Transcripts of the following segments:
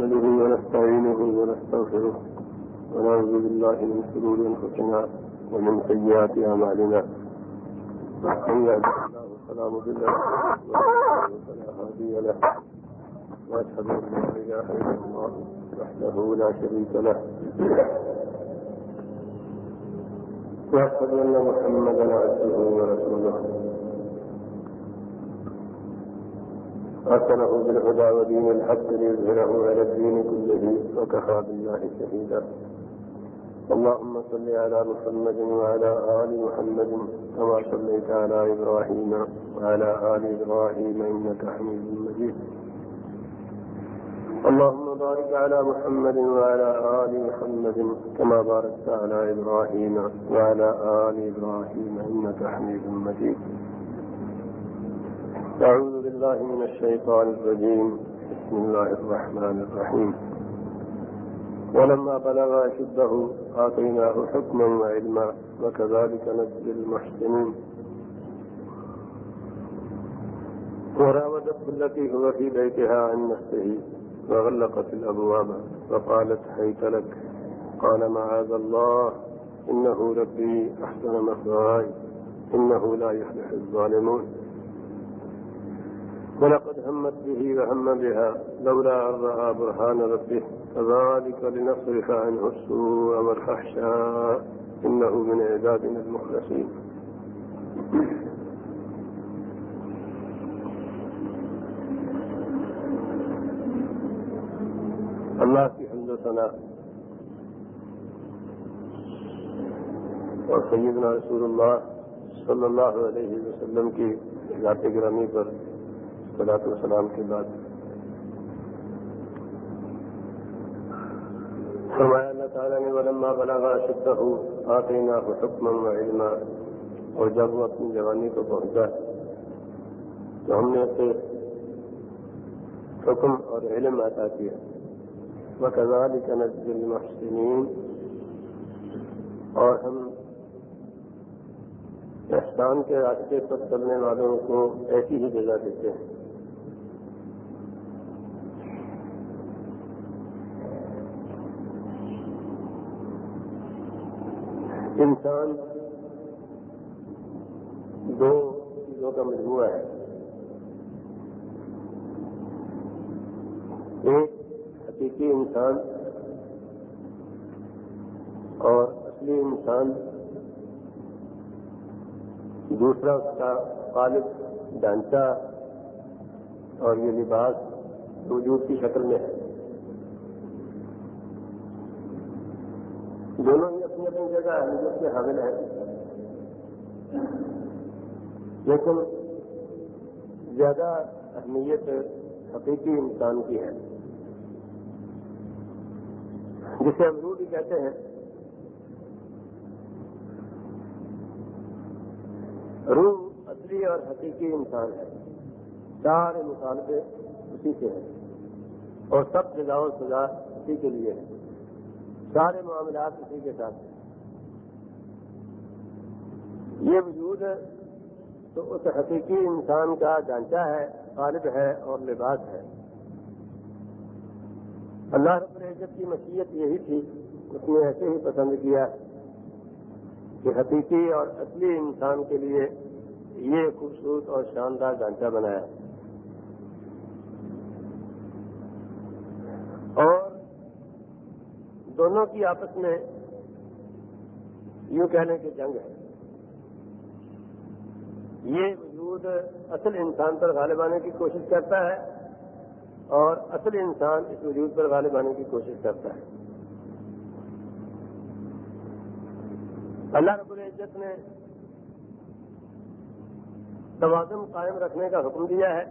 نحمده ونستعينه ونستغفره ونعوذ بالله من شرور أنفسنا ومن سيئات أعمالنا. من يهده الله فلا مضل له ومن فلا هادي له. وأشهد أن لا إله إلا الله وحده لا شريك له. وأشهد أن محمدا عبده ورسوله. أرسله بالهدى ودين الحق ليظهره على الدين كله وكفى بالله شهيدا. اللهم صل على محمد وعلى آل محمد كما صليت على إبراهيم وعلى آل إبراهيم إنك حميد مجيد. اللهم بارك على محمد وعلى آل محمد كما باركت على إبراهيم وعلى آل إبراهيم إنك حميد مجيد. بالله من الشيطان الرجيم. بسم الله الرحمن الرحيم. ولما بلغ أشده، آتيناه حكما وعلما، وكذلك نجزي المحسنين. وراودته التي هو في بيتها عن نفسه، وغلقت الأبواب، وقالت هيت لك. قال معاذ الله؟ إنه ربي أحسن مثواي إنه لا يفلح الظالمون. ولقد همت به وهم بها لولا أن رأى برهان ربه كذلك لنصرف عنه السوء والفحشاء، إنه من عبادنا المخلصين. اللہ کی حمد و ثنا اور سیدنا رسول اللہ صلی اللہ علیہ وسلم کی ذات گرامی پر صلاح السلام کے بعد فرمایا اللہ تعالیٰ نے، ولما بلغا شدہ آتینا حکما و علما اور جب وہ اپنی جوانی کو پہنچا تو ہم نے اسے حکم اور علم عطا کیا۔ وكذلك نجزي المحسنين۔ اور ہم احسان کے راستے پر چلنے والوں کو ایسی ہی جگہ دیتے ہیں۔ انسان دو چیزوں کا مجموعہ ہے۔ ایک حقیقی انسان اور اصلی انسان۔ دوسرا اس کا غالب ڈھانچہ اور یہ لباس وجود کی شکل میں ہے۔ دونوں ہی اپنی اپنی جگہ اہمیت کے حامل ہیں۔ لیکن زیادہ اہمیت حقیقی انسان کی ہے۔ جسے ہم روح بھی کہتے ہیں، روح اصلی اور حقیقی انسان ہے۔ سارے مطالبے اسی کے ہیں۔ اور سب جزا و سزا اسی کے لیے ہے سارے معاملات اسی کے ساتھ ہیں۔ یہ وجود تو اس حقیقی انسان کا ڈھانچہ ہے، غالب ہے اور لباس ہے۔ اللہ رب العزت کی مشیت یہی تھی، اس نے ایسے ہی پسند کیا کہ حقیقی اور اصلی انسان کے لیے یہ خوبصورت اور شاندار ڈھانچہ بنایا اور دونوں کی آپس میں یوں کہنے کی جنگ ہے۔ یہ وجود اصل انسان پر غالب آنے کی کوشش کرتا ہے اور اصل انسان اس وجود پر غالب آنے کی کوشش کرتا ہے۔ اللہ رب العزت نے توازن قائم رکھنے کا حکم دیا ہے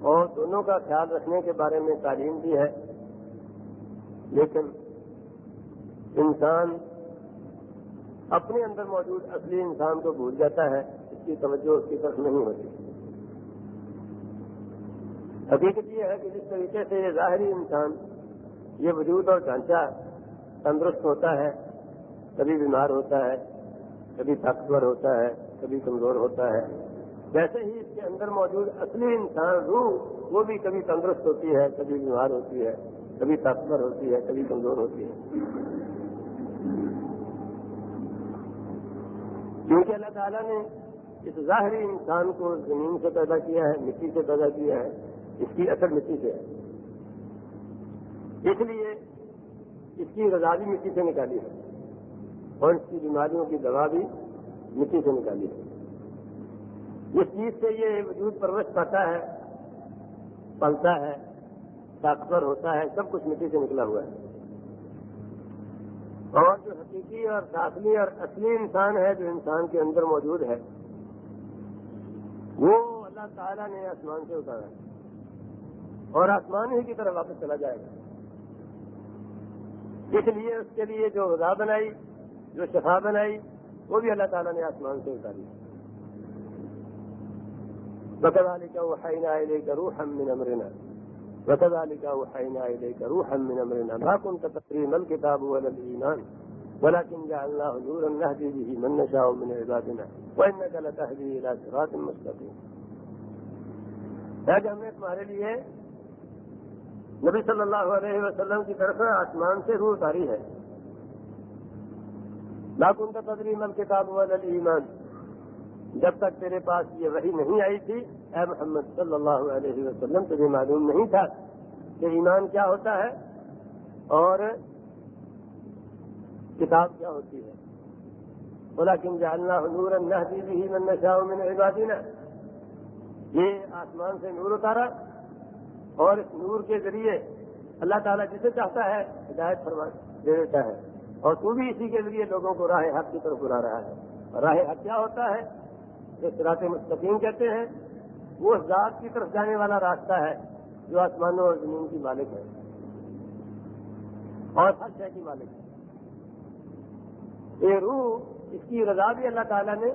اور دونوں کا خیال رکھنے کے بارے میں تعلیم دی ہے۔ لیکن انسان اپنے اندر موجود اصلی انسان کو بھول جاتا ہے، اس کی توجہ اس کی طرف نہیں ہوتی۔ حقیقت یہ ہے کہ جس طریقے سے یہ ظاہری انسان، یہ وجود اور ڈھانچہ تندرست ہوتا ہے، کبھی بیمار ہوتا ہے، کبھی طاقتور ہوتا ہے، کبھی کمزور ہوتا ہے۔ ویسے ہی اس کے اندر موجود اصلی انسان، روح، وہ بھی کبھی تندرست ہوتی ہے، کبھی بیمار ہوتی ہے۔ کبھی طاقتور ہوتی ہے، کبھی کمزور ہوتی ہے۔ کیونکہ اللہ تعالیٰ نے اس ظاہری انسان کو زمین سے پیدا کیا ہے، مٹی سے پیدا کیا ہے، اس کی اثر مٹی سے۔ ہے اس لیے اس کی غذا بھی مٹی سے نکالی ہے۔ اور اس کی بیماریوں کی دوا بھی مٹی سے نکالی ہے۔ جس چیز سے یہ وجود پرورش پاتا ہے، پلتا ہے طاقتور ہوتا ہے، سب کچھ مٹی سے نکلا ہوا ہے۔ اور جو حقیقی اور داخلی اور اصلی انسان ہے، جو انسان کے اندر موجود ہے، وہ اللہ تعالیٰ نے آسمان سے اتارا ہے۔ اور آسمان ہی کی طرف واپس چلا جائے گا۔ اس لیے اس کے لیے جو غذا بنائی، جو شفا بنائی، وہ بھی اللہ تعالیٰ نے آسمان سے اتاری بکوالی کا وہ روح ہم من امرنا بکوالی کا وہ حائنا لے کر روح ہم من امرنا بھاکن کا تقریم الکتاب والایمان ولكن جعلناه نورا نهدي به من نشاء من عبادنا وانك لتهدي الى صراط مستقيم. آج ہم نے تمہارے لیے نبی صلی اللہ علیہ وسلم کی طرف آسمان سے روح اتاری ہے. لاکن کا تدریم الکتاب والل ایمان جب تک تیرے پاس یہ وہی نہیں آئی تھی اے محمد صلی اللہ علیہ وسلم، تجھے معلوم نہیں تھا کہ ایمان کیا ہوتا ہے اور کتاب کیا ہوتی ہے۔ بولا کن جاننا نور اللہ بھی من نشا من عبادینا یہ آسمان سے نور اتارا اور اس نور کے ذریعے اللہ تعالیٰ جسے چاہتا ہے ہدایت فرما دے دیتا ہے۔ اور تو بھی اسی کے ذریعے لوگوں کو راہ حق کی طرف بلا رہا ہے۔ راہ حق کیا ہوتا ہے؟ جو سرات مستقیم کہتے ہیں۔ وہ ذات کی طرف جانے والا راستہ ہے جو آسمانوں اور زمین کی مالک ہے۔ اور ہر شے کی مالک ہے۔ یہ روح، اس کی رضا بھی اللہ تعالیٰ نے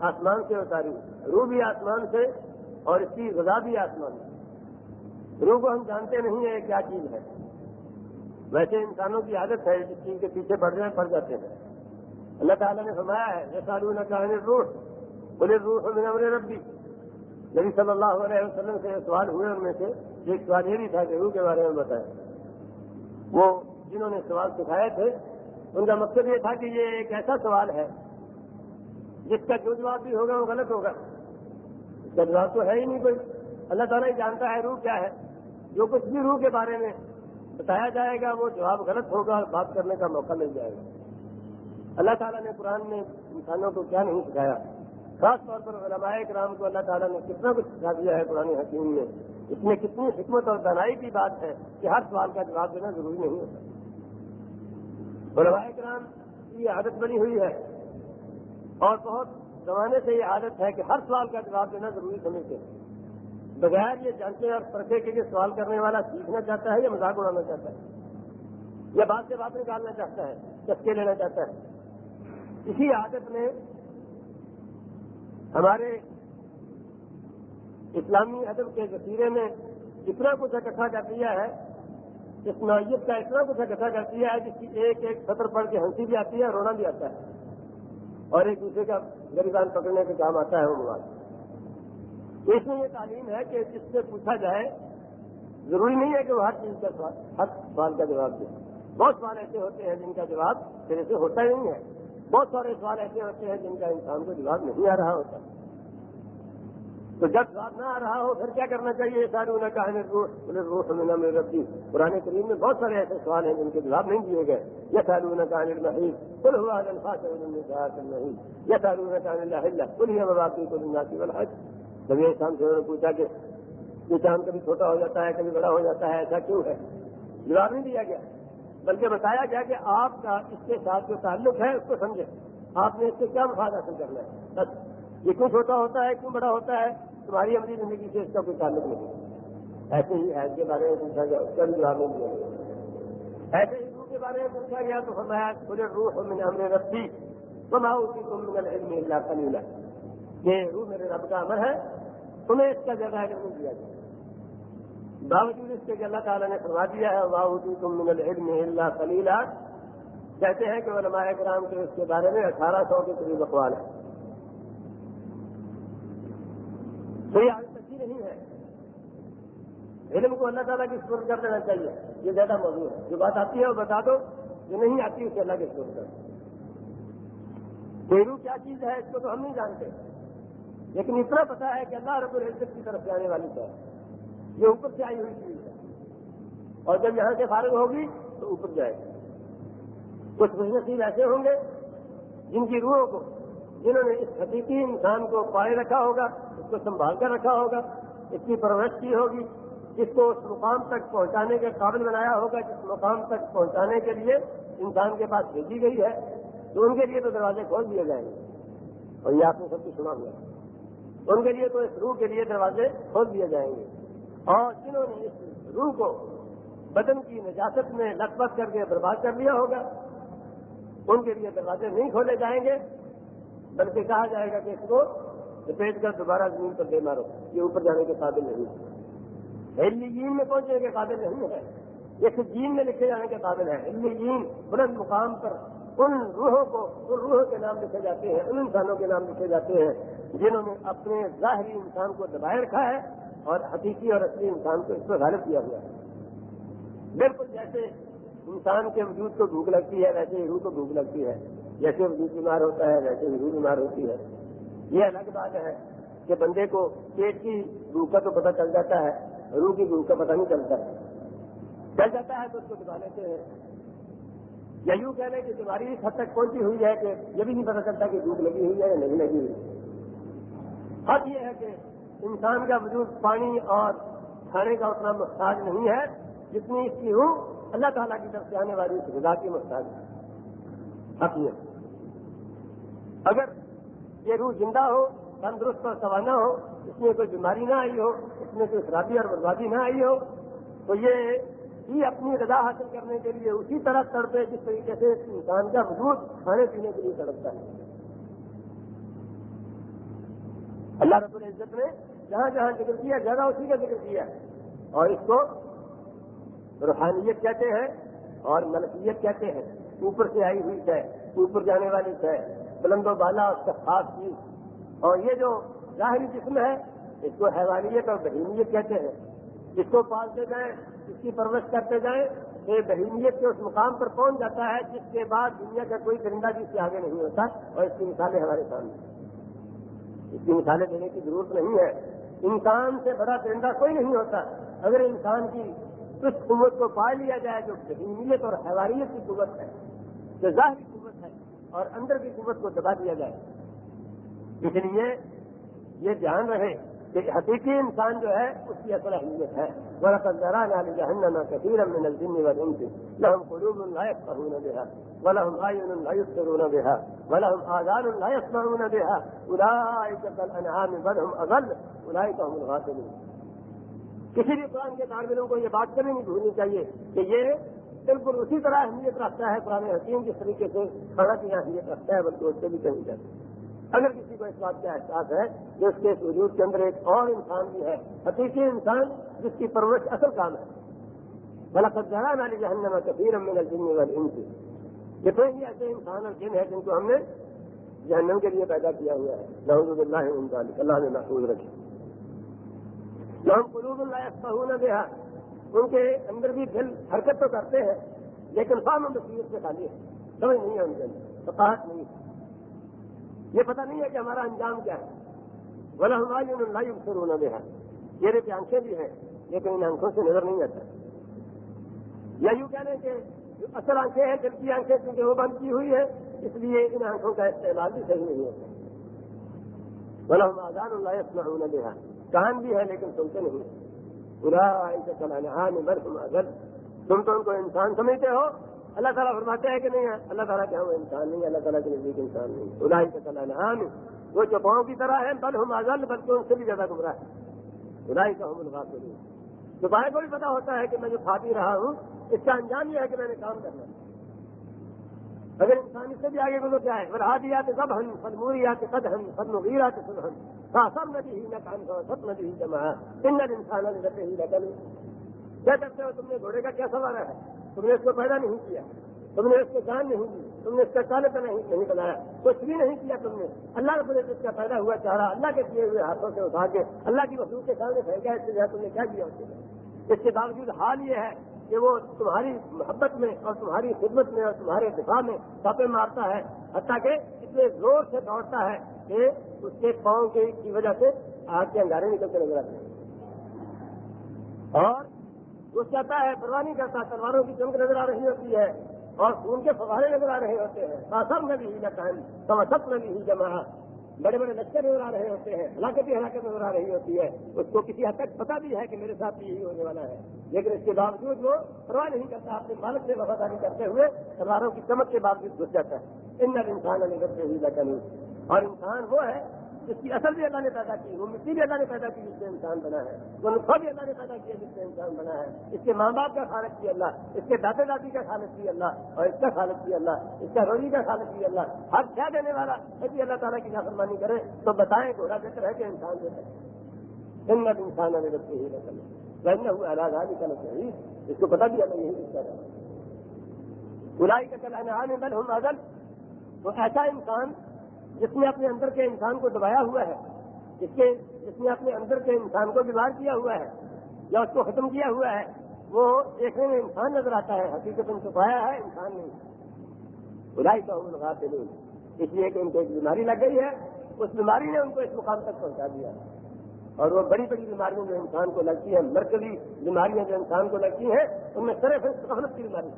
آسمان سے اتاری۔ روح بھی آسمان سے اور اس کی رضا بھی آسمان سے۔ روح کو ہم جانتے نہیں ہیں کیا چیز ہے۔ ویسے انسانوں کی عادت ہے جس چیز کے پیچھے پڑ جائیں پڑ جاتے ہیں۔ اللہ تعالیٰ نے فرمایا ہے جیسا روح نہ روح بولے روح میں امر ربی۔ نبی صلی اللہ علیہ وسلم سے سوال ہوئے ان میں سے، ایک سوال یہ بھی تھا کہ روح کے بارے میں بتایا وہ جنہوں نے سوال سکھائے تھے، ان کا مقصد یہ تھا کہ یہ ایک ایسا سوال ہے، جس کا جو جواب بھی ہوگا وہ غلط ہوگا۔ اس کا جواب تو ہے ہی نہیں کوئی۔ اللہ تعالیٰ ہی جانتا ہے روح کیا ہے۔ جو کچھ بھی روح کے بارے میں بتایا جائے گا، وہ جواب غلط ہوگا اور بات کرنے کا موقع مل جائے گا۔ اللہ تعالیٰ نے قرآن میں انسانوں کو کیا نہیں سکھایا؟ خاص طور پر علماء کرام کو اللہ تعالیٰ نے کتنا کچھ سکھا دیا ہے قرآن حکیم میں۔ اس میں کتنی حکمت اور دنائی کی بات ہے کہ ہر سوال کا جواب دینا ضروری نہیں ہوتا۔ علماء کرام کی عادت بنی ہوئی ہے۔ اور بہت زمانے سے یہ عادت ہے کہ ہر سوال کا جواب دینا ضروری سمجھتے ہیں۔ بغیر یہ جانتے اور پرکھے کے لیے سوال کرنے والا سیکھنا چاہتا ہے یا مذاق اڑانا چاہتا ہے۔ یا بات سے بات نکالنا چاہتا ہے چسکے لینا چاہتا ہے۔ اسی عادت نے ہمارے اسلامی ادب کے ذخیرے میں اتنا کچھ اکٹھا کر دیا ہے اس نوعیت کا اتنا کچھ اکٹھا کر دیا ہے، جس کی ایک ایک سطر پڑھ کے ہنسی بھی آتی ہے رونا بھی آتا ہے۔ اور ایک دوسرے کا گریبان پکڑنے کا کام آتا ہے وہ مواد اس میں یہ تعلیم ہے کہ جس سے پوچھا جائے، ضروری نہیں ہے کہ وہ ہر چیز کا سوال، ہر سوال کا جواب دے۔ بہت سوال ایسے ہوتے ہیں جن کا جواب پھر سے ہوتا ہی نہیں ہے۔ بہت سارے سوال ایسے ہوتے ہیں جن کا انسان کو جواب نہیں آ رہا ہوتا۔ تو جب جواب نہ آ رہا ہو، پھر کیا کرنا چاہیے؟ سارے انہیں کہا روح روح سمجھنا میں رکھتی پرانے کریم میں بہت سارے ایسے سوال ہیں جن کے جواب نہیں دیے گئے۔ یہ سارے انہیں کہا نہیں کل ہوا نہیں یہ سارے انہیں کہا کل ہی بات کی کل ناسی والا کبھی شام سے انہوں نے پوچھا کہ یہ چاند کبھی چھوٹا ہو جاتا ہے، کبھی بڑا ہو جاتا ہے، ایسا کیوں ہے؟ جواب نہیں دیا گیا۔ بلکہ بتایا گیا کہ آپ کا اس کے ساتھ جو تعلق ہے اس کو سمجھے آپ نے اس سے کیا مفاد حاصل کرنا ہے؟ بس، یہ کیوں چھوٹا ہوتا ہے کیوں بڑا ہوتا ہے، تمہاری اپنی زندگی سے اس کا کوئی تعلق نہیں۔ ایسے ہی حید کے بارے میں پوچھا گیا، اس کا بھی جواب نہیں دیا ایسے ہی روح کے بارے میں پوچھا گیا تو فرمایا مجھے روح من ہم نے رکھی تو میں اسی کو من العلم اللہ کلیلہ یہ روح میرے رب کا امر ہے انہیں اس کا جگہ نہیں دیا جائے باوجود اس کے کہ اللہ تعالیٰ نے فرما دیا ہے واحدی تم من العلم اللہ خلیلا کہتے ہیں کہ علماء کرام کے اس کے بارے میں اٹھارہ سو کے قریب اقوال ہے تو یہ آگے سچی نہیں ہے۔ علم کو اللہ تعالیٰ کی سپرد کر دینا چاہیے۔ یہ زیادہ موضوع ہے۔ جو بات آتی ہے وہ بتا دو، جو نہیں آتی اسے اللہ کے سپرد کر دو۔ کیا چیز ہے، اس کو تو ہم نہیں جانتے۔ لیکن اتنا پتا ہے کہ اللہ رب العزت کی طرف سے آنے والی ہے۔ یہ اوپر سے آئی ہوئی چیز ہے۔ اور جب یہاں سے فارغ ہوگی تو اوپر جائے گی۔ کچھ خوش نصیب ایسے ہوں گے جن کی روحوں کو، جنہوں نے اس حقیقی انسان کو پائے رکھا ہوگا، اس کو سنبھال کر رکھا ہوگا، اس کی پرورش کی ہوگی، جس کو اس مقام تک پہنچانے کے قابل بنایا ہوگا، جس مقام تک پہنچانے کے لیے انسان کے پاس بھیجی گئی ہے، تو ان کے لیے تو دروازے کھول دیے جائیں گے۔ اور یہ آپ نے سب کچھ سنا ہوا ان کے لیے تو اس روح کے لیے دروازے کھول دیے جائیں گے۔ اور جنہوں نے اس روح کو بدن کی نجاست میں لت کر کے برباد کر لیا ہوگا، ان کے لیے دروازے نہیں کھولے جائیں گے، بلکہ کہا جائے گا کہ اس کو لپیٹ کر دوبارہ زمین پر دے مارو، یہ اوپر جانے کے قابل نہیں ہے۔ جین میں پہنچنے کے قابل نہیں ہے، یہ جین میں لکھے جانے کے قابل ہے۔ جین بلند مقام پر ان روحوں کو، ان روحوں کے نام لکھے جاتے ہیں، ان انسانوں کے نام لکھے جاتے ہیں، جنہوں نے اپنے ظاہری انسان کو دبائے رکھا ہے۔ اور حقیقی اور اصلی انسان کو اس پر غالب کیا ہوا ہے۔ بالکل جیسے انسان کے وجود کو بھوک لگتی ہے، ویسے ہی روح کو بھوک لگتی ہے۔ جیسے وجود بیمار ہوتا ہے، ویسے ہی روح بیمار ہوتی ہے۔ یہ الگ بات ہے کہ بندے کو پیٹ کی بھوک کا تو پتہ چل جاتا ہے، روح کی بھوک کا پتہ نہیں چلتا۔ ہے چل جاتا ہے تو اس کو دبا لیتے ہیں۔ یا یوں کہہ لیں کہ بیماری اس حد تک پہنچی ہوئی ہے کہ یہ بھی نہیں پتا چلتا کہ بھوک لگی ہوئی ہے یا نہیں لگی ہوئی۔ حد یہ ہے کہ انسان کا وجود پانی اور کھانے کا اتنا محتاج نہیں ہے جتنی اس کی روح اللہ تعالیٰ کی طرف سے آنے والی اس غذا کی محتاج حقیقت اگر یہ روح زندہ ہو، تندرست اور سوانا ہو، اس میں کوئی بیماری نہ آئی ہو، اس میں کوئی خرابی اور بربادی نہ آئی ہو، تو یہ ہی اپنی غذا حاصل کرنے کے لیے اسی طرح تڑپے جس طریقے سے انسان کا وجود کھانے پینے کے لیے تڑپتا ہے۔ اللہ رب العزت نے جہاں جہاں ذکر کیا زیادہ اسی کا ذکر کیا اور اس کو روحانیت کہتے ہیں اور ملکیت کہتے ہیں۔ اوپر سے آئی ہوئی ہے اوپر جانے والی ہے بلند و بالا اس کا خاص چیز۔ اور یہ جو ظاہری جسم ہے، اس کو حیوانیت اور بہیمیت کہتے ہیں۔ اس کو پالتے جائیں، اس کی پرورش کرتے جائیں یہ بہیمیت کے اس مقام پر پہنچ جاتا ہے، جس کے بعد دنیا کا کوئی درندہ جس سے آگے نہیں ہوتا اور اس کی مثالیں ہمارے سامنے۔ اس کی مثالیں دینے کی ضرورت نہیں ہے۔ انسان سے بڑا درندہ کوئی نہیں ہوتا۔ اگر انسان کی اس قوت کو پا لیا جائے جو بہیمیت اور حیواریت کی قوت ہے، جو ظاہری قوت ہے، اور اندر کی قوت کو دبا دیا جائے۔ اس لیے یہ دھیان رہے۔ کہ حقیقی انسان جو ہے، اس کی اصل اہمیت ہے۔ بڑا تجرا نہ جہنم کثیر من الجن والانس لهم قلوب لا يفقهون بها، ولهم اعين لا يبصرون بها، ولهم اذان لا يسمعون بها۔ اولئك كالانعام بل هم اضل اولئك هم الغافلون۔ کسی بھی قرآن کے طالب کو یہ بات کبھی نہیں بھولنی چاہیے کہ یہ بالکل اسی طرح اہمیت رکھتا ہے قرآن حکیم جس طریقے سے کھانا کی اہمیت رکھتا ہے، بلکہ اس سے بھی کہیں جاتا اگر کسی کو اس بات کا احساس ہے کہ اس کے وجود کے اندر ایک اور انسان بھی ہے، حقیقی انسان جس کی پرورش اصل کام ہے۔ بلا سجا نالی جہنم کبیر امن الجن والن سے جتنے بھی ایسے انسان اور جن ہے جن کو ہم نے جہنم کے لیے پیدا کیا ہوا ہے۔ نحمد اللہ اللہ نے محفوظ رکھے۔ ہم قلوب اللہ پہنا دیا ان کے اندر بھی دل حرکت تو کرتے ہیں، لیکن فام بصیرت سے خالی ہے سمجھ نہیں ہے ان کے اندر ثقافت نہیں ہے۔ یہ پتہ نہیں ہے کہ ہمارا انجام کیا ہے۔ بولا ہماری اللہ سے رونا دیا میرے پہ آنکھیں بھی ہیں، لیکن ان آنکھوں سے نظر نہیں آتا۔ یا یوں کہہ لیں کہ اصل آنکھیں ہیں، دل کی آنکھیں، کیونکہ وہ بند کی ہوئی ہے اس لیے ان آنکھوں کا استعمال بھی صحیح نہیں ہوتا۔ بولا ہم آزاد اللہ اپنا رونا دیا کان بھی ہے لیکن سنتے نہیں برا ایسے چلانا برف اگر تم تو ان کو انسان سمجھتے ہو اللہ تعالیٰ فرماتے ہیں کہ نہیں ہے؟ اللہ تعالیٰ کیا وہ انسان نہیں ہے اللہ تعالیٰ کے نزدیک انسان نہیں برا ایسے چلانا وہ چپاؤں کی طرح ہے بل ہم آزاد بلکہ ان سے بھی زیادہ گمراہ ہے برائی کا ہم الفاظ نہیں چپائے کو بھی پتا ہوتا ہے کہ میں جو کھاتی رہا ہوں، اس کا انجام یہ ہے کہ میں نے کام کرنا اگر انسان اس سے بھی آگے گزر جائے، اگر ہاتھ آتے سب ہن فن آتے سد ہن فن مغیر آتے سب ہن سب ندی ہی نہ کام کرو سب ندی ہی جمع ان انسان ہی رکھا کیا کرتے ہو تم نے گھوڑے کا کیا سوال ہے؟ تم نے اس کو پیدا نہیں کیا، تم نے اس کو جان نہیں دی، تم نے اس کا کالے نہیں بنایا، کچھ بھی نہیں کیا تم نے۔ اللہ رب العزت کا پیدا ہوا چارہ اللہ کے دیے ہوئے ہاتھوں سے اٹھا کے، اللہ کی وصول کے سامنے پھینکا، اس سے تم نے کیا کیا اس کے باوجود حال یہ ہے کہ وہ تمہاری محبت میں اور تمہاری خدمت میں اور تمہارے دفاع میں چھاپے مارتا ہے، حتیٰ کہ اتنے زور سے دوڑتا ہے کہ اس کے پاؤں کی وجہ سے آگ کے انگارے نکلتے نظر آتے ہیں۔ اور وہ چاہتا ہے، پرواہ نہیں کرتا، تلواروں کی چمک نظر آ رہی ہوتی ہے اور خون کے فوارے نظر آ رہے ہوتے ہیں. سب میں بھی ہی نہ سب میں بھی ہی جمع بڑے بڑے لشکر نظر آ رہے ہوتے ہیں ہلاکت ہی ہلاکت نظر آ رہی ہوتی ہے اس کو کسی حد تک پتا بھی ہے کہ میرے ساتھ بھی یہی ہونے والا ہے۔ لیکن اس کے باوجود وہ پرواہ نہیں کرتا، اپنے مالک سے وفاداری کرتے ہوئے تلواروں کی چمک کے باوجود گھس جاتا ہے۔ ان انسان علی سے ہی لگن اور انسان وہ ہے جس کی اصل بھی اللہ نے پیدا کی، وہ مٹی بھی اللہ نے پیدا کی جس سے انسان بنا ہے، وہ نسخہ بھی اللہ نے پیدا کیا جس سے انسان بنا ہے۔ اس کے ماں باپ کا خالق بھی اللہ، اس کے دادے دادی کا خالق بھی اللہ اور اس کا خالق بھی اللہ، اس کا روزی کا خالق بھی اللہ۔ ہر کیا دینے والا یدی اللہ تعالیٰ کی نافرمانی کرے تو بتائیں گھوڑا بہتر ہے کہ انسان دیتا ہے۔ جنت انسان ابھی بچے ہی نہ کرے بہن ہوا اللہ علی کا چاہیے اس کو پتا بھی اللہ یہی رشتہ ہے۔ برائی کا کہنا بل ہوں عدل تو ایسا انسان جس نے اپنے اندر کے انسان کو دبایا ہوا ہے، جس کے جس نے اپنے اندر کے انسان کو بیمار کیا ہوا ہے، یا اس کو ختم کیا ہوا ہے، وہ دیکھنے میں انسان نظر آتا ہے، حقیقت ان چھپایا ہے، انسان نہیں۔ برائی کا لگا نہیں اس لیے کہ ان کو ایک بیماری لگ گئی ہے، اس بیماری نے ان کو اس مقام تک پہنچا دیا۔ اور وہ بڑی بڑی بیماریاں جو انسان کو لگتی ہیں، مرکزی بیماریاں جو انسان کو لگتی ہیں، ان میں سر غفلت کی بیماری۔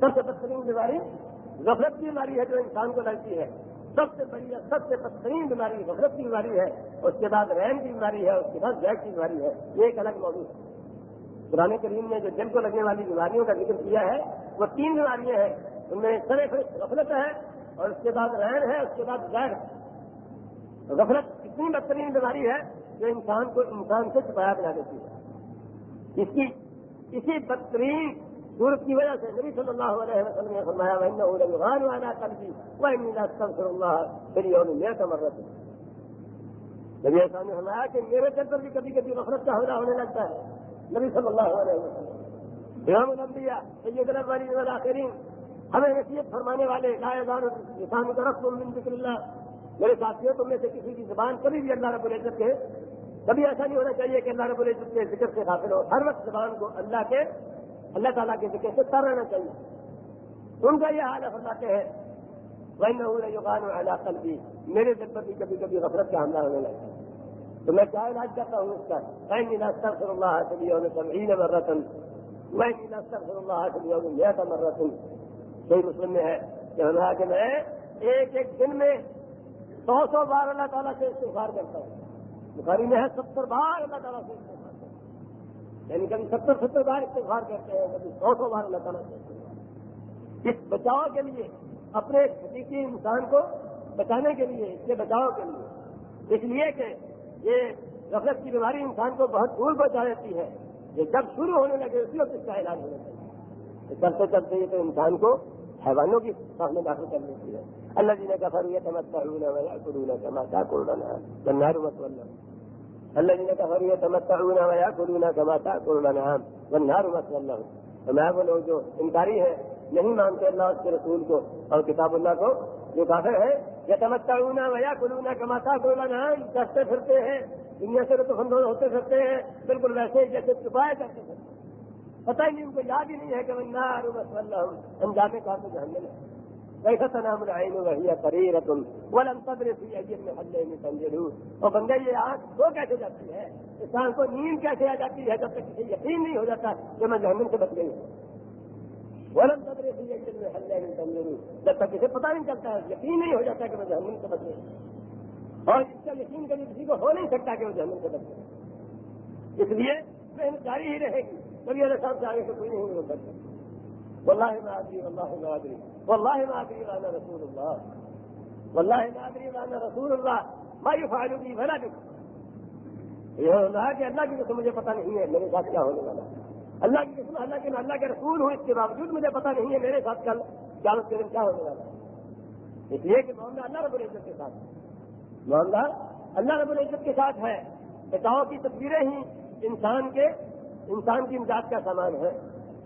سب سے بدترین بیماری غفلت کی بیماری ہے جو انسان کو لگتی ہے۔ سب سے بڑی سب سے بدترین بیماری غفلت کی بیماری ہے اس کے بعد رین کی بیماری ہے اس کے بعد زیک کی بیماری ہے، یہ ایک الگ موضوع ہے۔ پرانے کریم نے جو دل کو لگنے والی بیماریوں کا ذکر کیا ہے، وہ تین بیماریاں ہیں۔ ان میں سر غفلت ہے، اور اس کے بعد رین ہے اس کے بعد زیک غفلت اتنی بدترین بیماری ہے جو انسان کو انسان سے چھپایا بنا دیتی ہے۔ اس کی، اسی بدترین سورت کی وجہ سے نبی صلی اللہ علیہ وسلم نے فرمایا والا کر دی وہ اللہ میری اور میں کمر رہتی نبی صاحب نے فرمایا کہ میرے دل پر بھی کبھی کبھی غفرت کا حملہ ہونے لگتا ہے۔ نبی صلی اللہ علیہ وسلم امام الانبیاء، سید الاولین والآخرین، ہمیں نصیحت فرمانے والے لائے لسان طرف من ذکر اللہ۔ میرے ساتھیوں، تم میں سے کسی کی زبان کبھی بھی اللہ رب العزت کے، کبھی ایسا نہیں ہونا چاہیے کہ اللہ رب العزت کے ذکر سے حاصل ہو۔ ہر وقت زبان کو اللہ کے اللہ تعالیٰ کے ذکر سے تر رہنا چاہیے۔ ان کا یہ حال فرماتے ہیں وہ نہ یوگان علاقہ بھی میرے دل پر بھی کبھی کبھی غفرت کا حملہ ہونے لگتا ہے۔ تو میں کیا علاج کرتا ہوں اس کا؟ میں نیلا سر اللہ حاصل سمعین مرتن میں نیلا سر اللہ حاصل میں مرتن صحیح مسلم میں ہے۔ کہ ہم کہ میں ایک ایک دن میں سو سو بار اللہ تعالیٰ سے استفار کرتا ہوں۔ بخاری میں ہے، ستر بار اللہ تعالیٰ سے یعنی کبھی ستر ستر بار استفار کرتے ہیں، کبھی سو سو بار اللہ تعالیٰ کرتے ہیں۔ اس بچاؤ کے لیے، اپنے حقیقی انسان کو بچانے کے لیے، اس کے بچاؤ کے لیے۔ اس لیے کہ یہ غفلت کی بیماری انسان کو بہت دور بچا دیتی ہے۔ یہ جب شروع ہونے لگے، اسی وقت اس کا علاج ہونا چاہیے چلتے چلتے یہ تو انسان کو حیوانوں کی سامنے داخل کر لیتی ہے۔ اللہ جی نے کہا فروغ سمجھتا ہوں سماچا کو بنارو مت الذين كفروا يتمتعون ويأكلون كما تأكل الأنعام والنار مثوى لهم. میں وہ جو انکاری ہے، نہیں مانتے اللہ اس کے رسول کو اور کتاب اللہ کو، جو کافر ہے یا تمتا ویا کلونا کماتا کولا نام کرتے پھرتے ہیں، دنیا سے تو فندو ہوتے پھرتے ہیں، بالکل ویسے ہی جیسے چپائے کرتے پتہ ہی نہیں، ان کو یاد ہی نہیں ہے کہ میں نہ ہم جاتے کہاں تو جہنم ہے۔ کیسا تنام العین وہی ولم تدر فی اجر میں حلے میں اور بندے یہ آنکھ سو کیسے جاتی ہے؟ انسان کو نیند کیسے آ جاتی ہے جب تک کسی یقین نہیں ہو جاتا کہ میں جہنم سے بچ گئی ہوں؟ ولم تدر فی اجر میں حلے جب تک کسی پتہ نہیں چلتا ہے، یقین نہیں ہو جاتا کہ میں جہنم سے بچ گئی اور اس کا یقین کبھی کسی کو ہو نہیں سکتا کہ وہ جہنم سے بچ گئی اس لیے محنت جاری ہی رہے گی۔ کبھی اللہ صاحب سے آگے سے کوئی نہیں ہو سکتا والله ما ادري والله ما ادري والله ما ادري وانا رسول الله والله ما ادري وانا رسول الله ما يفعل بي ولا بك یہ کہا کہ اللہ کی قسم مجھے پتا نہیں ہے، میرے ساتھ کیا ہونے والا اللہ کی قسم اللہ کے اللہ کے رسول ہوں، اس کے باوجود مجھے پتا نہیں ہے میرے ساتھ کل قیامت کے دن کیا ہونے والا اس لیے کہ معاملہ اللہ رب العزت کے ساتھ معاملہ اللہ رب العزت کے ساتھ ہے۔ بچاؤ کی تصویریں ہی انسان کے، انسان کی امداد کا سامان ہے۔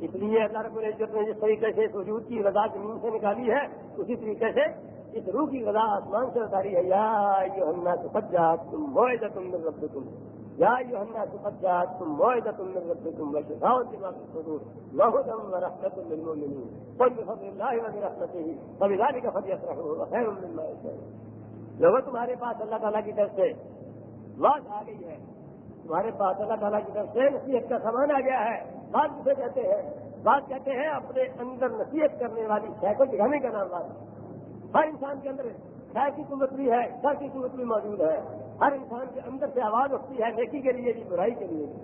اس لیے اللہ رب العزت نے جس طریقے سے اس وجود کی غذا زمین سے نکالی ہے، اسی طریقے سے اس روح کی غذا آسمان سے اتاری ہے۔ یا یو ہننا سفجات تم موئد تم رب تم یا یو ہننا سفجات تم موئد تم رب تم وشفاؤ دماغ الصدور لهدم ورحمة للمؤمنين قل بفضل اللہ الله وبرحمته فبذلك فليفرحوا خير مما يجمعون لوگوں، تمہارے پاس اللہ تعالیٰ کی طرف سے بات آ گئی ہے۔ تمہارے پاس اللہ تعالیٰ کی طرف سے نصیحت کا سامان آ گیا ہے۔ بات کسے کہتے ہیں، بات کہتے ہیں اپنے اندر نصیحت کرنے والی سائیکل دکھانے کا نام بات ہر انسان کے اندر خیر کی قوت بھی ہے شر کی قوت بھی موجود ہے۔ ہر انسان کے اندر سے آواز اٹھتی ہے، نیکی کے لیے بھی، برائی کے لیے بھی۔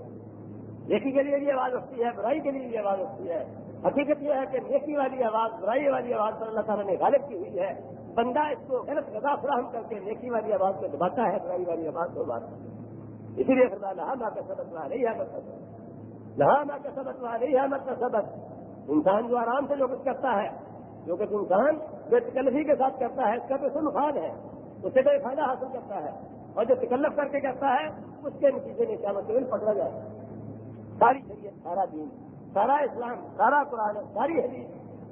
نیکی کے لیے بھی آواز اٹھتی ہے، برائی کے لیے بھی آواز اٹھتی ہے۔ حقیقت یہ ہے کہ نیکی والی آواز، برائی والی آواز پر اللہ تعالیٰ نے غالب کی ہوئی ہے۔ بندہ اس کو غلط غذا فراہم کر کے نیکی والی آواز کو دباتا ہے، برائی والی آواز کو بات اسی لیے خدا لہا ماں کا سبق لا رہی ہے مت لہا کا سبق لا رہی ہے مت کا سبق۔ انسان جو آرام سے جو کرتا ہے، جو کچھ انسان جو تکلفی کے ساتھ کرتا ہے، اس کا تو اسے مفاد ہے۔ اس سے کوئی فائدہ حاصل کرتا ہے۔ اور جو تکلف کر کے کرتا ہے، اس کے نتیجے میں کیا مطلب پکڑا جائے۔ ساری شریعت، سارا دین، سارا اسلام، سارا قرآن، ساری حدیث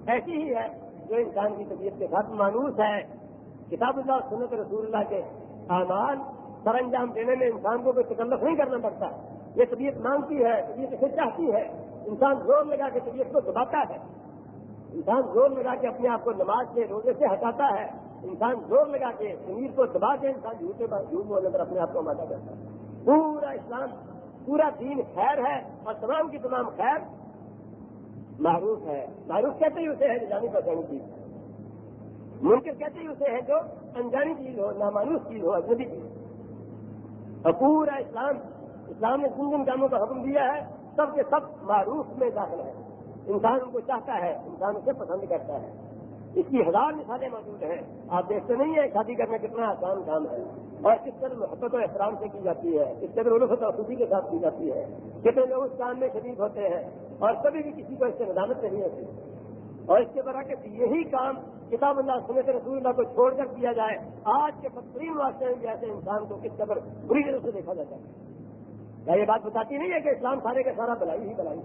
ایسی ہی ہے جو انسان کی طبیعت کے ساتھ مانوس ہے۔ کتاب اللہ سنت رسول اللہ کے اعمال سر انجام دینے میں انسان کو کوئی تکلف نہیں کرنا پڑتا۔ یہ طبیعت مانگتی ہے، طبیعت اسے چاہتی ہے۔ انسان زور لگا کے طبیعت کو دباتا ہے۔ انسان زور لگا کے اپنے آپ کو نماز کے روزے سے ہٹاتا ہے۔ انسان زور لگا کے امیر کو دبا کے انسان جھوٹے جھوٹ بولنے پر اپنے آپ کو مادا کرتا ہے۔ پورا اسلام، پورا دین خیر ہے اور تمام کی تمام خیر معروف ہے۔ معروف کہتے ہی اسے ہے جو جانی پہچانی چیز ممکن کہتے ہی اسے ہے جو انجانی چیز ہو، نامانوس چیز ہو، اجنبی چیز۔ اور پورا اسلام اسلام نے جن جن کاموں کا حکم دیا ہے، سب کے سب معروف میں داخل ہے انسان ان کو چاہتا ہے، انسان اسے پسند کرتا ہے۔ اس کی ہزار مثالیں موجود ہیں۔ آپ دیکھتے نہیں ہیں شادی کرنا کتنا آسان کام ہے اور کس طرح محبت و احترام سے کی جاتی ہے، کس طرح الفت اور خوشی کے ساتھ کی جاتی ہے۔ کتنے لوگ اس کام میں شریک ہوتے ہیں اور کبھی بھی کسی کو اس سے ندامت نہیں ہوتی۔ اور اس کے برعکس یہی کام کتاب اللہ، سنت رسول اللہ کو چھوڑ کر کیا جائے، آج کے بدترین واسطے میں ایسے انسان کو کس قدر بری طرح سے دیکھا جاتا ہے۔ کیا یہ بات بتاتی نہیں ہے کہ اسلام سارے کا سارا بلائی ہی بلائی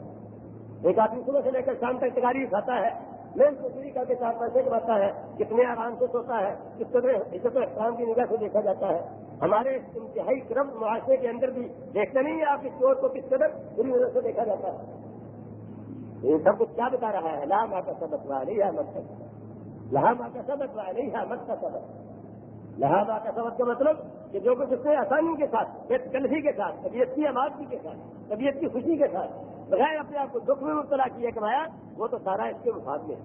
ایک آدمی صبح سے لے کر شام تک تکاری کھاتا ہے مین چوری کر کے چار پیسے کماتا ہے، کتنے آرام سے سوتا ہے، کس قدر عزت و احترام کی نگاہ سے دیکھا جاتا ہے۔ ہمارے انتہائی کرم معاشرے کے اندر بھی دیکھتے نہیں ہے آپ اس چور کو کس قدر بری نظر سے دیکھا جاتا ہے۔ یہ سب کچھ کیا بتا رہا ہے؟ لا ماں کا سبق وا نہیں ہے مت لہا ماں کا سبق وا نہیں ہے مت کا سبق لہا ماں کا سبق کا مطلب کہ جو کچھ اس نے آسانی کے ساتھ کلفی کے ساتھ، طبیعت کی آبادی کے ساتھ، طبیعت کی خوشی کے ساتھ، بغیر اپنے آپ کو دکھ میں مبتلا کیا کمایا وہ تو سارا اس کے مفاد میں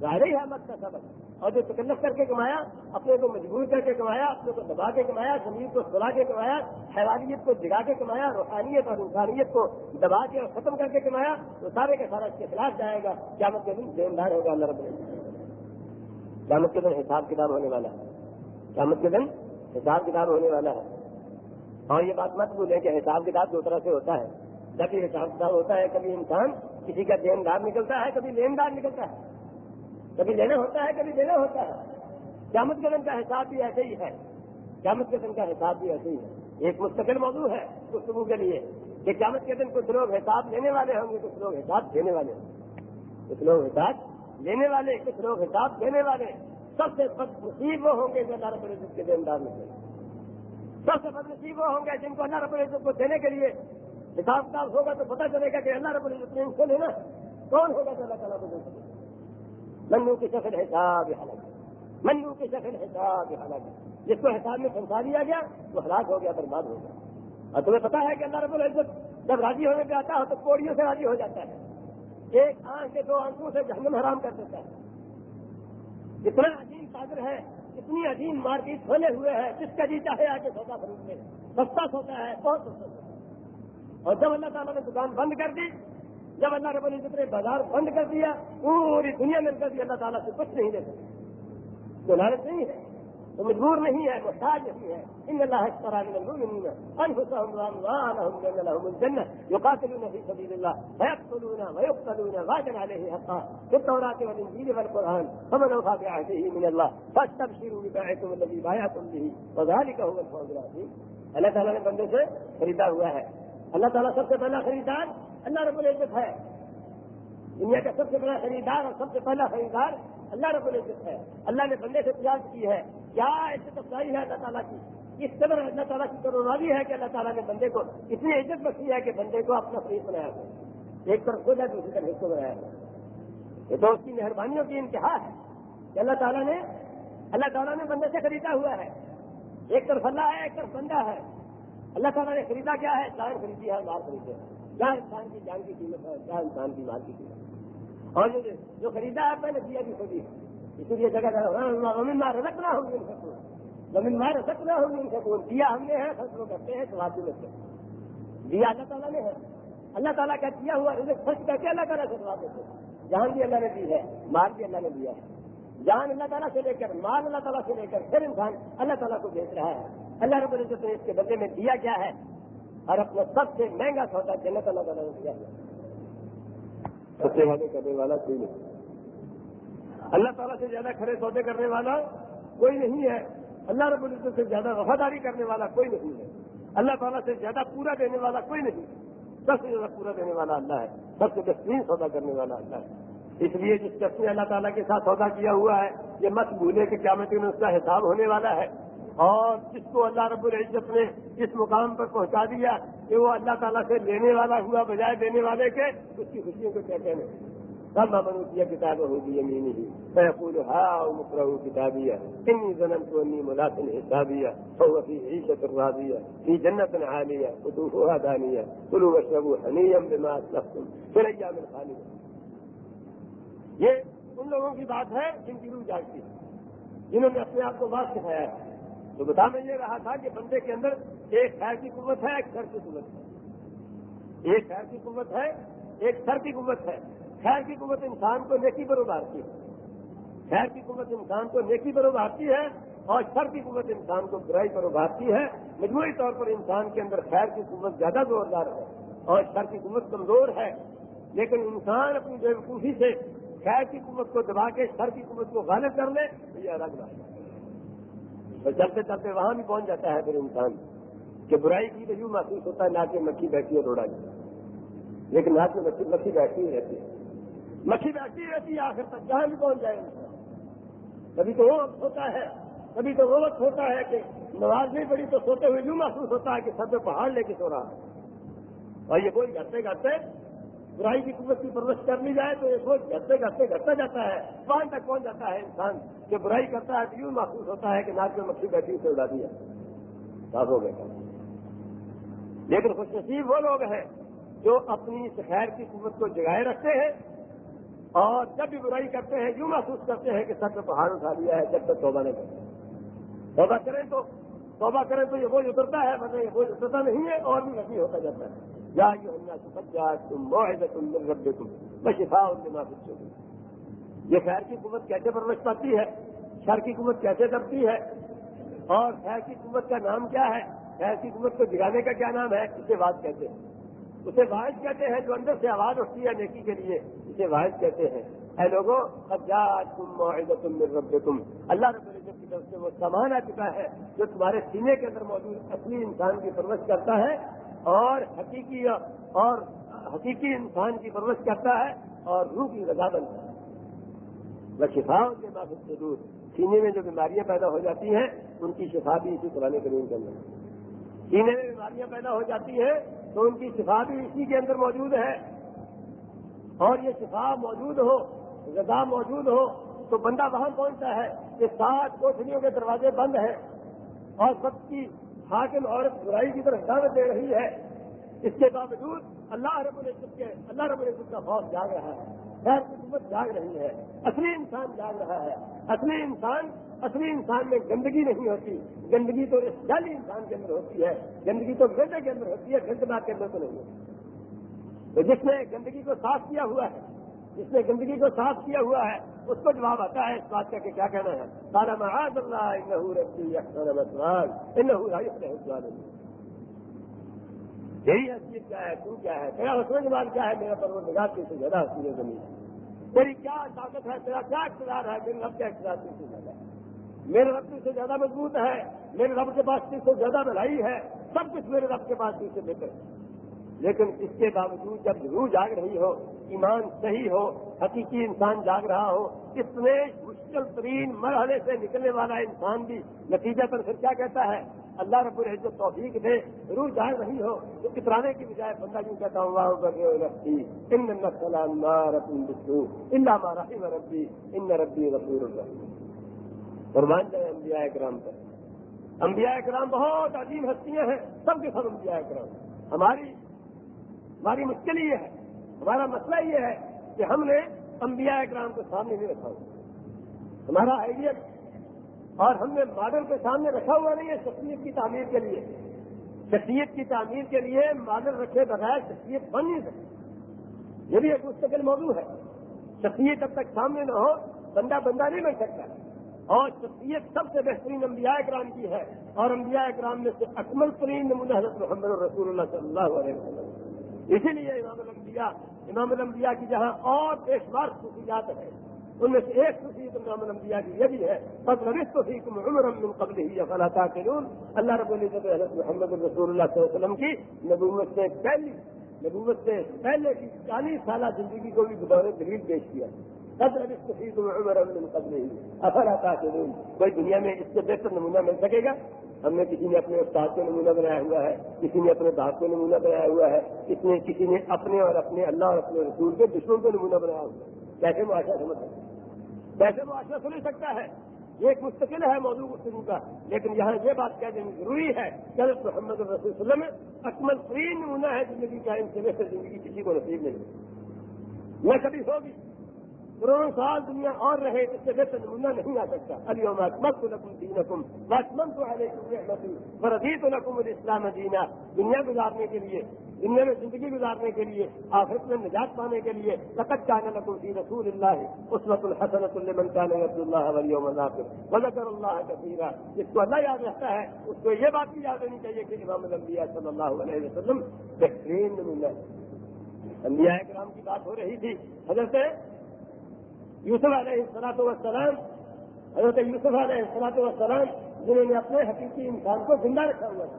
ظاہر ہی احمد کا سبق اور جو تکلف کر کے کمایا، اپنے کو مجبور کر کے کمایا، اپنے کو دبا کے کمایا زمین کو سلا کے کمایا، حیوانیت کو جگا کے کمایا، روحانیت اور انسانیت کو دبا کے اور ختم کر کے کمایا، تو سارے کے سارا اس کے خلاف جائے گا۔ قیامت کے دن دیندار ہوگا اللہ رب قیامت کے دن حساب کتاب ہونے والا ہے۔ قیامت کے دن حساب کتاب ہونے والا ہے۔ اور یہ بات مت بھولیں کہ حساب کتاب دو طرح سے ہوتا ہے۔ جبھی حساب کتاب ہوتا ہے، کبھی انسان کسی کا دیندار نکلتا ہے، کبھی لیندار نکلتا ہے۔ کبھی لینا ہوتا ہے، کبھی دینا ہوتا ہے۔ قیامت کے دن کا حساب بھی ایسے ہی ہے۔ قیامت کے دن کا حساب بھی ایسے ہی ہے۔ ایک مستقل موضوع ہے گفتگو کے لیے کہ قیامت کے دن کچھ لوگ حساب لینے والے ہوں گے، کچھ لوگ حساب دینے والے ہوں گے۔ کچھ لوگ حساب لینے والے، کچھ لوگ حساب دینے والے۔ سب سے بد نصیب وہ ہوں گے جو اللہ رب العزت کے دیندار میں سب سے بد نصیب وہ ہوں گے جن کو اللہ رب العزت کو دینے کے لیے حساب کتاب ہوگا تو پتہ چلے گا کہ اللہ رب العزت نے ان کو لینا۔ کون ہوگا تو اللہ تعالیٰ کو دے سکے منو کی شکل حساب حالت منو کی شکل حساب حالت جس کو حساب میں پہنچا دیا گیا، وہ ہلاک ہو گیا، برباد ہو گیا۔ اور تمہیں پتا ہے کہ اللہ رب العزت جب راضی ہونے پہ آتا ہے تو کوڑیوں سے راضی ہو جاتا ہے۔ ایک آنکھ کے دو آنکھوں سے جہنم حرام کر دیتا ہے۔ اتنا عظیم قادر ہے، اتنی عظیم مارکیٹ کھولے ہوئے ہیں، جس کا جی چاہے آ کے سودا خرید لے۔ سستا سوتا ہے، بہت سستا سوتا اور جب اللہ تعالیٰ نے دکان بند کر دی، جب اللہ رب العزت نے بازار بند کر دیا، پوری دنیا مل کر دی اللہ تعالیٰ سے کچھ نہیں دے سکتے تو لالچ نہیں ہے۔ تو مجبور نہیں ہے محتاج نہیں ہے۔ ان اللہ الجنة۔ يقاتلون في سبيل الله فيقتلون ويقتلون وعدا عليه حقا۔ في التوراة والإنجيل والقرآن۔ فمن أوفى بعهده من الله فاستبشروا ببيعكم الذي بايعتم به وذلك هو الفوز العظيم۔ اللہ تعالیٰ نے بندے سے خریدا ہوا ہے۔ اللہ تعالیٰ سب سے پہلا خریدار اللہ رب العزت ہے۔ دنیا کا سب سے بڑا خریدار اور سب سے پہلا خریدار اللہ رب العزت ہے۔ اللہ نے بندے سے تجارت کی ہے۔ کیا عزت افزائی ہے اللہ تعالیٰ کی؟ اس قدر اللہ تعالیٰ کی کروڑی ہے کہ اللہ تعالیٰ نے بندے کو اتنی عزت بخشی ہے کہ بندے کو اپنا فریق بنایا ہوا ایک طرف خود ہے، دوسری طرف حصہ بنایا ہوا یہ تو اس کی مہربانیوں کی انتہا ہے کہ اللہ تعالیٰ نے اللہ تعالیٰ نے بندے سے خریدا ہوا ہے۔ ایک طرف اللہ ہے، ایک طرف بندہ ہے۔ اللہ تعالیٰ نے خریدا کیا ہے؟ جان خریدی ہے، مال خریدے کیا انسان کی جان کی قیمت ہے کیا انسان کی مال کی قیمت ہے۔ اور جو خریدا ہے، پہلے دیا بھی خودی اسی لیے جگہ زمین مار رکھنا ہوگی ان کو زمین مار رکھنا ہوگی ان کو دیا ہم نے ہے؟ فصلوں کرتے ہیں سواد میں سے دیا اللہ تعالیٰ نے ہے۔ اللہ تعالیٰ کا دیا ہوا؟ خرچ کر کے اللہ تعالیٰ سے سواد دیتے جان بھی اللہ نے دی ہے، مال بھی اللہ نے دیا ہے۔ جان اللہ تعالیٰ سے لے کر مال اللہ تعالیٰ سے لے کر پھر انسان اللہ تعالیٰ کو بیچ رہا ہے۔ اللہ رب العزت نے اس کے بدلے میں دیا کیا ہے؟ اور اپنا سب سے مہنگا سودا جنت اللہ تعالیٰ نے دیا ہے۔ سچے والے کرنے والا کوئی نہیں۔ اللہ تعالیٰ سے زیادہ کھڑے سودے کرنے والا کوئی نہیں ہے۔ اللہ رب العزت سے زیادہ وفاداری کرنے والا کوئی نہیں ہے۔ اللہ تعالیٰ سے زیادہ پورا دینے والا کوئی نہیں۔ سب سے زیادہ پورا دینے والا اللہ ہے۔ سب سے بہترین سودا کرنے والا اللہ ہے۔ اس لیے جس شخص نے اللہ تعالیٰ کے ساتھ سودا کیا ہوا ہے، یہ مت بھولے کہ کیا میں اس کا حساب ہونے والا ہے۔ اور جس کو اللہ رب العزت نے اس مقام پر پہنچا دیا کہ وہ اللہ تعالیٰ سے لینے والا ہوا بجائے دینے والے کے، اس کی خوشیوں کو کیا کہنے؟ سب امن کیا کتاب ہوگی یمین ہی۔ میں پور ہاؤ مکرہ کتابیا انی زنم تو انی ملاسن حسابیا فوفی عیشت الراضیہ فی جنت عالیہ قطوفها دانیہ کلو وشربو حنیم بما اسلفتم پھر ایام الخالی یہ ان لوگوں کی بات ہے جن کی روح جاگتی ہے، جنہوں نے اپنے آپ کو بات سکھایا ہے۔ تو بتا میں یہ رہا تھا کہ بندے کے اندر ایک خیر کی قوت ہے ایک سر کی قوت ہے ایک خیر کی قوت ہے ایک سر کی قوت ہے خیر کی قوت انسان کو نیکی پر ابھارتی ہے خیر کی قوت انسان کو نیکی پر ابھارتی ہے اور سر کی قوت انسان کو برائی پر ابھارتی ہے مجموعی طور پر انسان کے اندر خیر کی قوت زیادہ زوردار ہے اور سر کی قوت کمزور ہے لیکن انسان اپنی بے وقوفی سے خیر کی قوت کو دبا کے سر کی قوت کو غالب کر لے یہ الگ بات ہے اور چلتے چلتے وہاں بھی پہنچ جاتا ہے پھر انسان کہ برائی کی تو یوں محسوس ہوتا ہے، نہ کہ مکھی بیٹھی اور اڑا جائے لیکن نہ کہ مکھی مکھی بیٹھی ہی رہتی ہے۔ مکھی بیٹھی رہتی ہے، آخر تک جہاں بھی پہنچ جائے انسان۔ کبھی تو وہ وقت ہوتا ہے، کبھی تو وہ وقت ہوتا ہے کہ نواز نہیں پڑی تو سوتے ہوئے یوں محسوس ہوتا ہے کہ سب پہ پہاڑ لے کے سو رہا ہے۔ اور یہ کوئی گھرتے گھرتے برائی کی قوت کی پرورش کر لی جائے تو یہ سوچ گھٹتے گھٹتے گھٹتا جاتا ہے۔ وہاں تک پہنچ جاتا ہے انسان۔ جو برائی کرتا ہے تو یوں محسوس ہوتا ہے کہ ناک میں مکھی بیٹھی اسے اڑا دیا۔ صاف ہو گیا لیکن خوش نصیب وہ لوگ ہیں جو اپنی خیر کی قوت کو جگائے رکھتے ہیں اور جب بھی برائی کرتے ہیں یوں محسوس کرتے ہیں کہ سر پہ پہاڑ اٹھا لیا ہے، جب تک توبہ نہیں کرتے توبہ کریں تو، توبہ کریں تو یہ بوجھ اترتا ہے مطلب یہ بوجھ اترتا نہیں ہے اور بھی وسیع ہوتا جاتا ہے۔ یا تم معاہدہ تم رب تم میں شفا ان کے معافی یہ خیر کی قوت کیسے پرورش پاتی ہے؟ شر کی قوت کیسے کرتی ہے؟ اور خیر کی قوت کا نام کیا ہے؟ خیر کی قوت کو جگانے کا کیا نام ہے؟ اسے واحد کہتے ہیں۔ اسے واحد کہتے ہیں جو اندر سے آواز اٹھتی ہے نیکی کے لیے، اسے واحد کہتے ہیں۔ اے لوگوں تم معاہدہ تم رب تم اللہ رب العزت کی طرف سے وہ سامان آ چکا ہے جو تمہارے سینے کے اندر موجود اصلی انسان کی پرورش کرتا ہے۔ اور حقیقی اور حقیقی انسان کی پرورش کرتا ہے اور روح کی رضا بنتا ہے۔ وہ شفاؤں کے معافی سے دور، سینے میں جو بیماریاں پیدا ہو جاتی ہیں، ان کی شفا بھی اسی قرآن کریم کے اندر۔ سینے میں بیماریاں پیدا ہو جاتی ہیں، تو ان کی شفا بھی اسی کے اندر موجود ہے۔ اور یہ شفا موجود ہو، غذا موجود ہو، تو بندہ وہاں پہنچتا ہے کہ سات کوٹڑیوں کے دروازے بند ہیں اور سب کی حاکم عورت برائی کی طرف دعوت دے رہی ہے۔ اس کے باوجود اللہ رب العزت کے اللہ رب العزت کا خوف جاگ رہا ہے۔ خیر کی قوت جاگ رہی ہے۔ اصلی انسان جاگ رہا ہے۔ اصلی انسان اصلی انسان میں گندگی نہیں ہوتی۔ گندگی تو اس جالی انسان کے اندر ہوتی ہے۔ گندگی تو گندے کے اندر ہوتی ہے گند بات کے اندر تو نہیں ہوتی۔ تو جس نے گندگی کو صاف کیا ہوا ہے جس نے گندگی کو صاف کیا ہوا ہے، اس کو جواب آتا ہے اس بات کا کہ کیا کہنا ہے؟ سارا محاذ اللہ یہی حیثیت کیا ہے؟ تو کیا ہے؟ تیرا حسن بات کیا ہے؟ میرا پرور نگاہ کی سے زیادہ حسین ہے۔ تیری کیا طاقت ہے؟ تیرا کیا اقتدار ہے؟ میرے رب کا اقتدار تم سے زیادہ ہے۔ میرے رب سے زیادہ مضبوط ہے۔ میرے رب کے پاس تم سے زیادہ بھلائی ہے۔ سب کچھ میرے رب کے پاس تم سے بہتر ہے۔ لیکن اس کے باوجود جب روح جاگ رہی ہو، ایمان صحیح ہو، حقیقی انسان جاگ رہا ہو اس میں مشکل ترین مرحلے سے نکلنے والا انسان بھی نتیجہ پر پھر کیا کہتا ہے؟ اللہ رب العزت توفیق دے، روح جاگ رہی ہو، تو کترانے کی بجائے بندہ یوں کہتا ہوں، واہ ان سلام اللہ رحیم ربی، ان ربی رسول الرحیم قربان جائے انبیاء اکرام پر۔ انبیاء اکرام بہت عظیم ہستیاں ہیں، سب کے سب انبیاء اکرام ہماری ہماری مشکل یہ ہے۔ ہمارا مسئلہ یہ ہے کہ ہم نے انبیاء اکرام کو سامنے نہیں رکھا ہوا۔ ہمارا آئیڈیا اور ہم نے ماڈل کے سامنے رکھا ہوا نہیں ہے شخصیت کی تعمیر کے لیے۔ شخصیت کی تعمیر کے لیے ماڈل رکھے بغیر شخصیت بن نہیں سکتی۔ یہ بھی ایک مستقل موضوع ہے۔ شخصیت جب تک سامنے نہ ہو، بندہ بندہ نہیں بن سکتا۔ اور شخصیت سب سے بہترین انبیاء اکرام کی ہے۔ اور انبیاء اکرام میں سے اکمل ترین نمونہ حضرت محمد رسول اللہ صلی اللہ علیہ وسلم۔ اسی لیے امام الانبیاء امام الانبیاء کی جہاں اور بار خصوصیات ہیں، ان میں سے ایک خصوصیت امام الانبیاء کی یہ بھی ہے بس ربش تو عمر من قبل ہی فلاح کے اللہ رب العزت حضرت محمد رسول اللہ صلی اللہ علیہ وسلم کی نبوت سے پہلی، نبوت سے پہلے کی چالیس سالہ زندگی کو بھی بطور دلیل پیش کیا۔ بس ربش عمر من قبل ہی افلا کوئی دنیا میں اس سے بہتر نمونہ مل سکے گا؟ ہم نے کسی نے اپنے استاد کو نمونہ بنایا ہوا ہے، کسی نے اپنے باپ کو نمونہ بنایا ہوا ہے کس نے کسی نے اپنے اور اپنے اللہ اور اپنے رسول کے دشمن کو نمونہ بنایا ہوا ہے۔ کیسے معاشرہ سمجھ سکتا ہے؟ کیسے معاشرہ سمجھ سکتا ہے؟ یہ ایک مستقل ہے موضوع گفتگو کا، لیکن یہاں یہ بات کہہ دینی ضروری ہے کہ محمد الرسول وسلم اکمل ترین نمونہ ہے زندگی کا ان سے زندگی کسی کو نصیب نہیں نہ کبھی ہوگی۔ کروڑوں سال دنیا اور رہے اس سے بہتر نمونہ نہیں آ سکتا۔ علی اکمت کو نقم دین حکم بسمن تو علیہ فردی تو نقم الاسلام دینا۔ دنیا گزارنے کے لیے، دنیا میں زندگی گزارنے کے لیے آفت میں نجات پانے کے لیے لقت چاہنے لکم فی رسول اللہ عصمت الحسنت المن کان عبد اللہ ولیوم وذکر اللہ کثیرہ جس کو اللہ یاد رکھتا ہے، اس کو یہ بات بھی یاد رہنی چاہیے کہ امام الانبیاء صلی اللہ علیہ وسلم بہترین نمونہ انبیاء کرام کی بات ہو رہی تھی۔ حضرت یوسف علیہ السلاط وسلام حضرت یوسف علیہ السلاط وسلام جنہوں نے اپنے حقیقی انسان کو زندہ رکھا ہوا تھا۔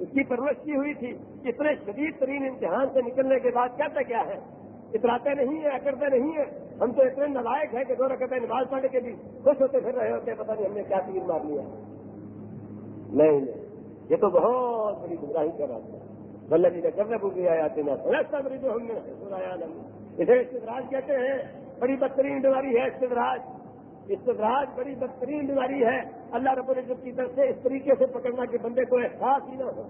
اس کی پرورش کی ہوئی تھی اتنے شدید ترین امتحان سے نکلنے کے بعد کہتے کیا ہے؟ اتراتے نہیں ہیں، اکڑتے نہیں ہیں۔ ہم تو اتنے نلائق ہیں کہ دو رکھتے نماز پڑھنے کے بھی خوش ہوتے پھر رہے ہوتے، پتہ نہیں ہم نے کیا تیر مار لیا۔ نہیں یہ تو بہت بڑی گمراہی کر رہا تھا بلّہ جی نے کرنے کو آیا تین جو ہم نے سنایا اسے استراج کہتے ہیں بڑی بدترین بیماری ہے استدراج۔ استدراج بڑی بدترین بیماری ہے۔ اللہ رب العزت کی طرف سے اس طریقے سے پکڑنا کہ بندے کو احساس ہی نہ ہو۔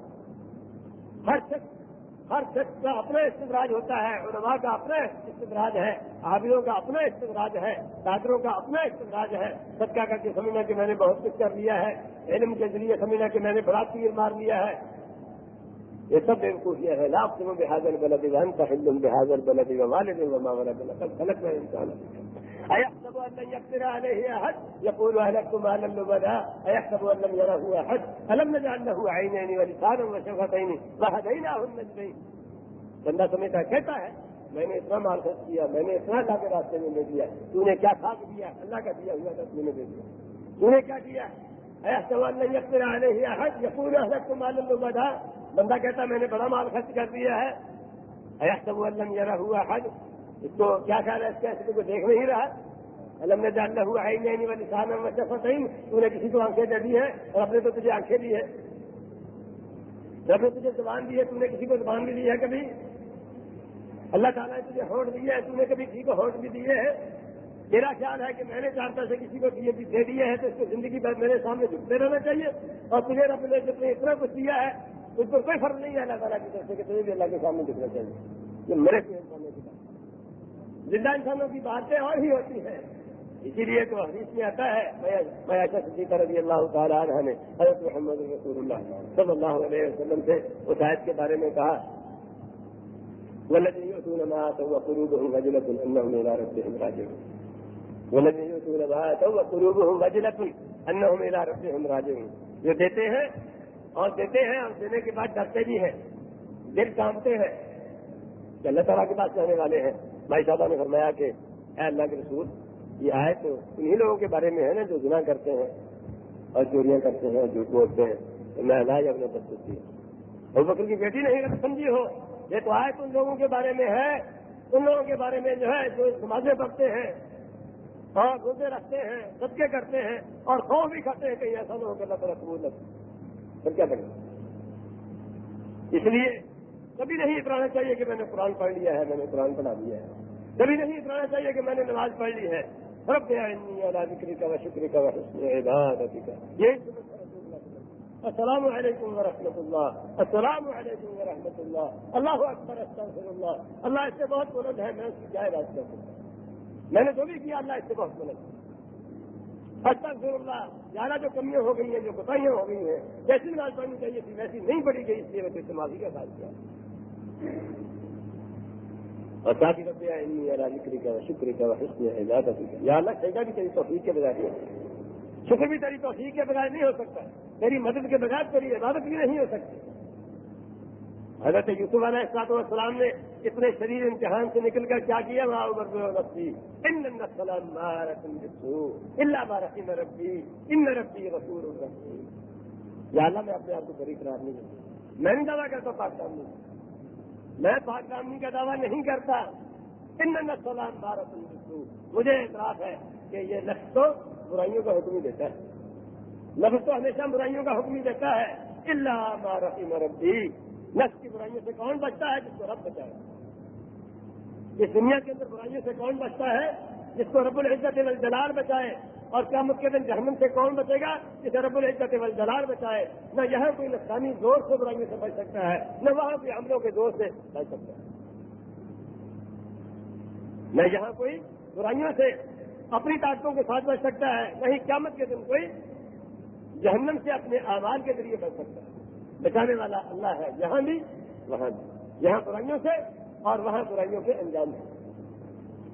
ہر شخص ہر شخص کا اپنا استدراج ہوتا ہے، علماء کا اپنا استدراج ہے آبیوں کا اپنا استدراج ہے ڈاکٹروں کا اپنا استدراج ہے۔ سچا کر کے سمجھنا کہ میں نے بہت کچھ کر لیا ہے۔ علم کے ذریعے سمجھنا کہ میں نے بڑا تیر مار لیا ہے۔ یہ سب بےوقوفیاں ہیں لاپ تم بحاظر بلد ون کا ہندو بحاظر بلد والد غلط میں انسان أيحسب أن لن يقدر عليه أحد؟ يقول أهلكت مالا لبدا أيحسب أن لم يره أحد؟ ألم نجعل له عينين ولسانا وشفتين؟ وهديناه النجدين. بندہ سمجھتا کہتا ہے میں نے اتنا مال خرچ کیا میں نے اتنا اللہ کے راستے میں دے دیا تو نے کیا کھا دیا اللہ کا دیا ہوا تھا تو نے دے دیا تو نے کیا کیا ایسا نہیں یقر آنے حج یقور حضرت کو معلوم لوگ بندہ کہتا میں نے بڑا مال خرچ کر دیا ہے۔ ایسا وہ اللہ میرا ہوا حج اس کو کیا خیال ہے؟ اس کے کو دیکھ نہیں رہا۔ علم نے جاننا ہوا ہے نہیں والی سال میں صحیح تو نے کسی کو آنکھیں دے دی ہے اور اپنے تو تجھے آنکھیں دی ہے جب نے تجھے زبان دی ہے تم نے کسی کو زبان بھی دی ہے کبھی؟ اللہ تعالیٰ نے تجھے ہوٹ دی ہے تم نے کبھی کسی کو ہوٹ بھی دیے ہے؟ میرا خیال ہے کہ میں نے چار پیسے کسی کو دیے دے دیے ہیں، تو اس کو زندگی بھر میرے سامنے جھکتے رہنا چاہیے۔ اور تجھے رب نے جتنے اتنا کچھ دیا ہے اس پر کوئی فرق نہیں ہے اللہ تعالیٰ کی طرف سے کہ تجھے بھی اللہ کے سامنے جھکنا چاہیے۔ یہ میرے سامنے کی بات زندہ انسانوں کی باتیں اور ہی ہوتی ہیں۔ اسی لیے تو حدیث میں آتا ہے میں ایسا صدیقہ رضی اللہ تعالیٰ عنہ نے حضرت محمد رسول اللہ صلی اللہ علیہ وسلم سے اس آیت کے بارے میں کہا، والذين يؤتون ما آتوا وقلوبهم وجلة أنهم إلى ربهم راجعون۔ والذين يؤتون ما آتوا وقلوبهم وجلة أنهم إلى ربهم راجعون۔ جو دیتے ہیں اور دیتے ہیں اور دینے کے بعد ڈرتے بھی ہیں۔ دل کامتے ہیں۔ کہ اللہ تعالیٰ کے پاس جانے والے ہیں۔ بھائی صاحبہ نے فرمایا کہ اے اللہ کے رسول، یہ آئے تو انہیں لوگوں کے بارے میں ہے نا جو گنا کرتے ہیں اور چوریاں کرتے ہیں جھوٹ بولتے ہیں۔ تو میں اللہ اپنے بچوں کی اور بکر کی بیٹی نہیں اگر سمجھی ہو۔ یہ تو آئے تو ان لوگوں کے بارے میں ہے۔ ان لوگوں کے بارے میں جو ہے، جو نمازیں پڑھتے ہیں اور روزے رکھتے ہیں، صدقے کرتے ہیں اور خوف بھی کھاتے ہیں کہیں ایسا نہ ہو کہ اللہ تعالیٰ قبول نہ پھر کیا کریں؟ اس لیے کبھی نہیں اترانا چاہیے کہ میں نے قرآن پڑھ لیا ہے، میں نے قرآن پڑھا لیا ہے۔ کبھی نہیں اترانا چاہیے کہ میں نے نماز پڑھ لی ہے۔ سب دیا ذکری کا و شکری کا و حسن کا یہ السلام علیکم ورحمۃ اللہ السلام علیکم ورحمۃ اللہ اللہ اکبر استغفر اللہ اللہ اس سے بہت بلند ہے، میں اس کی کیا بات کر میں نے جو بھی کیا، اللہ اس سے بہت بلند ہے۔ استغفر اللہ زیادہ جو کمیاں ہو گئی ہیں، جو کوتاہیاں ہو گئی ہیں، جیسی نماز پڑھنی چاہیے تھی، ویسی نہیں پڑھی گئی، اس لیے میں استعمال کا ساتھ کیا۔ اور ساتھ ہی رکھتے ہیں اللہ ذکری کا، شکر کا، حسن عبادت کا یا اللہ سیگا بھی تیری توفیق کے بغیر نہیں شکر بھی تیری توفیق کے بغیر نہیں ہو سکتا۔ تیری مدد کے بغیر تیری عبادت بھی نہیں ہو سکتی۔ حضرت یوسف علیہ السلاط والسلام نے اتنے شریر امتحان سے نکل کر کیا کیا؟ وہاں عمر اللہ بارکی میں ربی. ان ربی رسول الرحیم یا اللہ، میں اپنے آپ کو بری قرار نہیں کرتا میں نہیں دعویٰ کرتا پاکستان میں میں پاک دامنی کا دعویٰ نہیں کرتا. ان سلام بھارت مجھے اعتراف ہے کہ یہ لفظ تو برائیوں کا حکم ہی دیتا ہے. لفظ تو ہمیشہ برائیوں کا حکم ہی دیتا ہے. اللہ مارفی مربی نفس کی برائیوں سے کون بچتا ہے جس کو رب بچائے اس دنیا کے اندر برائیوں سے کون بچتا ہے جس کو رب العزت جلال بچائے؟ اور کیا کے دن جہنم سے کون بچے گا جسے رب العزت جلال بچائے؟ نہ یہاں کوئی نقصانی زور سے برائیوں سے بچ سکتا ہے، نہ وہاں کوئی حملوں کے زور سے بچ سکتا ہے۔ نہ یہاں کوئی برائیوں سے اپنی طاقتوں کے ساتھ بچ سکتا ہے، نہ ہی قیامت کے دن کوئی جہنم سے اپنے آواز کے ذریعے بچ سکتا ہے۔ بچانے والا اللہ ہے۔ یہاں بھی، وہاں بھی۔ یہاں برائیوں سے اور وہاں برائیوں کے انجام ہے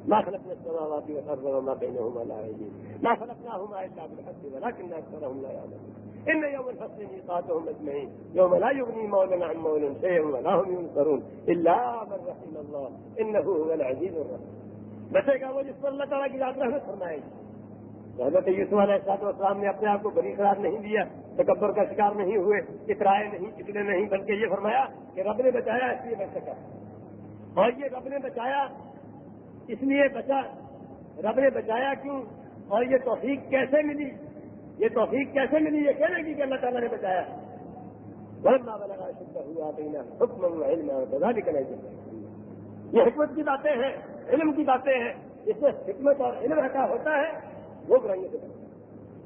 ما خلقنا السماوات والارض وما بينهما لاعبين ما خلقناهما الا بالحق ولكن اكثرهم لا يعلمون ان يوم الفصل ميقاتهم اجمعين يوم لا يغني مولا عن شيئا ولا هم ينصرون الا من رحم الله، انه هو العزيز الرحيم بچے گا وہ جس پر اللہ تعالیٰ کی ذات رحمت فرمائے گی۔ حضرت یوسف علیہ السلام والسلام نے اپنے آپ کو بری قرار نہیں دیا، تکبر کا شکار نہیں ہوئے اترائے نہیں چکنے نہیں، بلکہ یہ فرمایا کہ رب نے بچایا، اس لیے بچ سکا۔ اور یہ رب نے بچایا، اس لیے بچا۔ رب نے بچایا کیوں؟ اور یہ توفیق کیسے ملی؟ یہ توفیق کیسے ملی؟ یہ کہنے کی کہ اللہ تعالیٰ نے بچایا۔ ہوا یہ حکمت کی باتیں ہیں، علم کی باتیں ہیں۔ اس میں حکمت اور علم رکھا ہوتا ہے۔ وہ برائیوں سے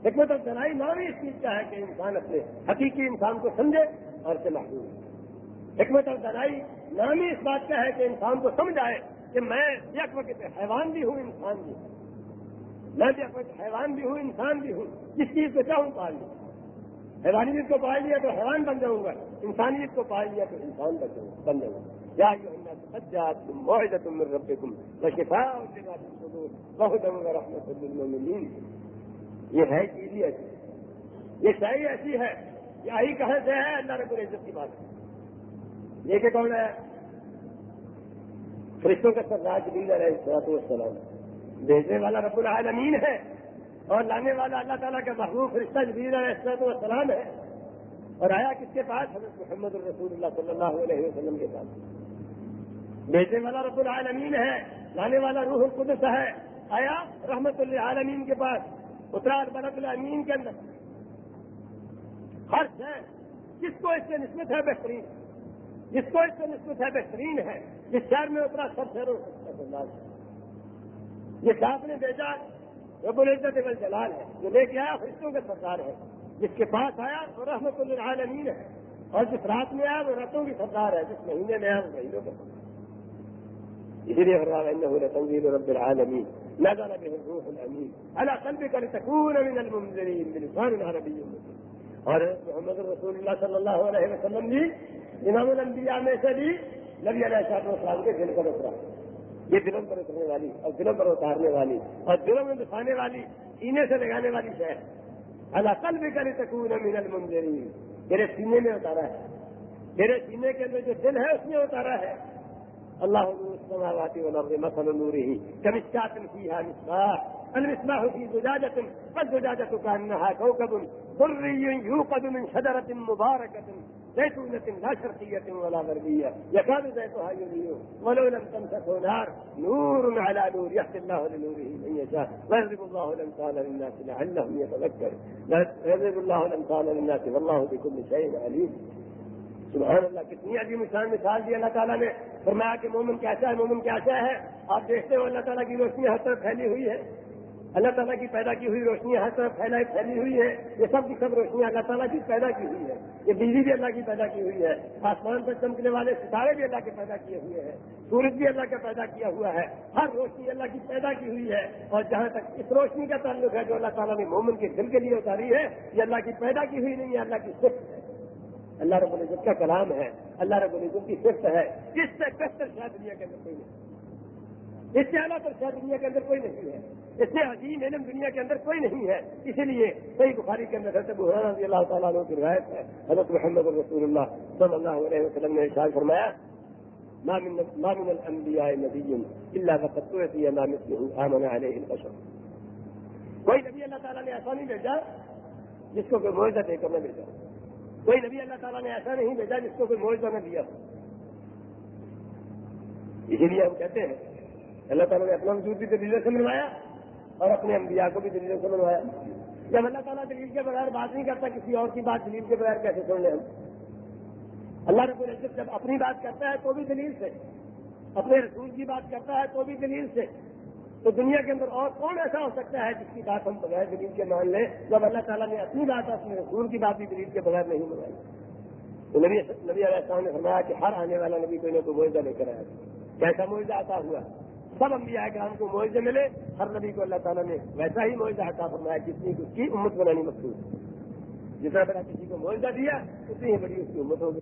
حکمت اور دلائی نام اس چیز کا ہے کہ انسان اپنے حقیقی انسان کو سمجھے اور اسے محدود حکمت اور دلائی نام اس بات کا ہے کہ انسان کو سمجھ آئے کہ میں یک وقت حیوان بھی ہوں، انسان بھی ہوں۔ میں یک وقت حیوان بھی ہوں، انسان بھی ہوں۔ جس چیز کو چاہوں پال لوں حیوانیت کو پال لیا تو حیوان بن جاؤں گا۔ انسانیت کو پال لیا تو انسان بن جاؤں گا۔ کیا تم رب تم بہت رحمت یہ ہے چیز ہی ایسی۔ یہ صحیح ایسی ہے۔ یہ آئی کہاں سے ہے؟ اللہ رب العزت کی بات یہ کہ کون ہے؟ فرشتوں کا سردار جبیل علیہ السلاط والسلام۔ بھیجنے والا رب العالمین ہے۔ اور لانے والا اللہ تعالیٰ کا محبوب فرشتہ جبیل علیہ السلاط والسلام ہے۔ اور آیا کس کے پاس؟ حضرت محمد الرسول اللہ صلی اللہ علیہ وسلم کے پاس۔ بھیجنے والا رب العالمین ہے۔ لانے والا روح القدس ہے۔ آیا رحمت العالمین کے پاس اترا برت العمین کے اندر۔ ہر شہر کس کو اس سے نسبت ہے بہترین؟ جس کو اس سے نسبت ہے بہترین ہے؟ جس شہر میں اتنا سب شہروں یہ صاحب نے بیچا رب العزت جلال ہے، جو لے کے آیا، فرشتوں کا سردار ہے۔ جس کے پاس آیا وہ رحمت العالمین ہے اور جس رات میں آیا وہ رتوں کی سردار ہے، جس مہینے میں آیا وہ مہینوں کا اسی لیے فرمایا تنظیم رب العالمین نزل به الروح الامين على قلبك لتكون من المنذرين. بلسان عربي. مبين اور محمد رسول اللہ صلی اللہ علیہ وسلم بھی امام الانبیاء میں سے بھی نبی علیہ صاحب السلام کے دل پر اترا یہ دلوں پر اترنے والی، اور دلوں پر اتارنے والی، اور دلوں میں بسانے والی سینے سے لگانے والی شہر اللہ کل بھی کرے تکون من المنظری میرے سینے میں اتارا ہے۔ میرے سینے کے اندر جو دل ہے، اس میں اتارا ہے۔ اللہ السماوات والارض مثل نوره كمشكاة فيها مصباح المصباح في زجاجة، فالزجاجة كأنها كوكب ضري يوقد من شجرة مباركة، زيتونة لا شرقية ولا غربية، يكاد زيتها يضيء ولو لم تمسسه نار. نور على نور، يهدي الله لنوره من يشاء ويضرب الله الامثال للناس لعلهم يتذكرون. يضرب الله الامثال للناس، والله بكل شيء عليم. سبحان اللہ، کتنی عظیم شان مثال دی اللہ تعالیٰ نے۔ فرمایا کہ مومن کیسا ہے، مومن کیسا ہے؟ آپ دیکھتے ہو اللہ تعالیٰ کی روشنی ہر طرف پھیلی ہوئی ہے۔ اللہ تعالیٰ کی پیدا کی ہوئی روشنی ہر طرف پھیلائی پھیلی ہوئی ہے۔ یہ سب کی سب روشنی اللہ تعالیٰ کی پیدا کی ہوئی ہے یہ بجلی بھی اللہ کی پیدا کی ہوئی ہے۔ آسمان پر چمکنے والے ستارے بھی اللہ کے پیدا کیے ہوئے ہیں۔ سورج بھی اللہ کا پیدا کیا ہوا ہے۔ ہر روشنی اللہ کی پیدا کی ہوئی ہے۔ اور جہاں تک اس روشنی کا تعلق ہے جو اللہ تعالیٰ نے مومن کے دل کے لیے اتاری ہے، یہ اللہ کی پیدا کی ہوئی نہیں ہے اللہ کی صفت ہے۔ اللہ رب العزت کا کلام ہے، اللہ رب العزت کی صفت ہے۔ اس سے بہتر شاید دنیا کے اندر کوئی نہیں۔ اس سے اعلیٰ تر شاید دنیا کے اندر کوئی نہیں ہے۔ اس سے عظیم علم دنیا کے اندر کوئی نہیں ہے۔ اسی لیے صحیح بخاری کے اندر حضرت بحران رضی اللہ تعالیٰ عنہ کی روایت ہے۔ حضرت محمد رسول اللہ صلی اللہ علیہ وسلم نے ارشاد فرمایا، ما من الانبیاء نبی الا فقد اعطي ما مثله امن عليه البشر. کوئی نبی اللہ تعالیٰ نے ایسا نہیں بھیجا، جس کو کوئی معاوضہ دے کر نہ بھیجا۔ کوئی نبی اللہ تعالیٰ نے ایسا نہیں بھیجا جس کو کوئی معاوضہ نہ دیا اسی لیے ہم کہتے ہیں، اللہ تعالیٰ نے اپنا وجود بھی دلیلوں سے منوایا اور اپنے انبیاء کو بھی دلیلوں سے منوایا۔ جب اللہ تعالیٰ دلیل کے بغیر بات نہیں کرتا، کسی اور کی بات دلیل کے بغیر کیسے سن لیں ہم؟ اللہ رب العزت جب اپنی بات کرتا ہے تو بھی دلیل سے، اپنے رسول کی بات کرتا ہے تو بھی دلیل سے۔ تو دنیا کے اندر اور کون ایسا ہو سکتا ہے جس کی بات ہم بغیر دلیل کے مان لیں؟ جب اللہ تعالیٰ نے اپنی بات اپنے رسول کی بات بھی دلیل کے بغیر نہیں منوائی تو نبی نبی علیہ السلام نے فرمایا کہ ہر آنے والا نبی کوئی نہ کوئی معاوضہ لے کر آیا۔ کیسا معاوضہ آتا ہوا؟ سب انبیاء کرام کو معاوضے ملے۔ ہر نبی کو اللہ تعالیٰ نے ویسا ہی معاوضہ عطا فرمایا جتنی اس کی امت بنانی مقصود ہے۔ جتنا بڑا کسی کو معاوضہ دیا، اتنی ہی بڑی اس کی امت ہوگی۔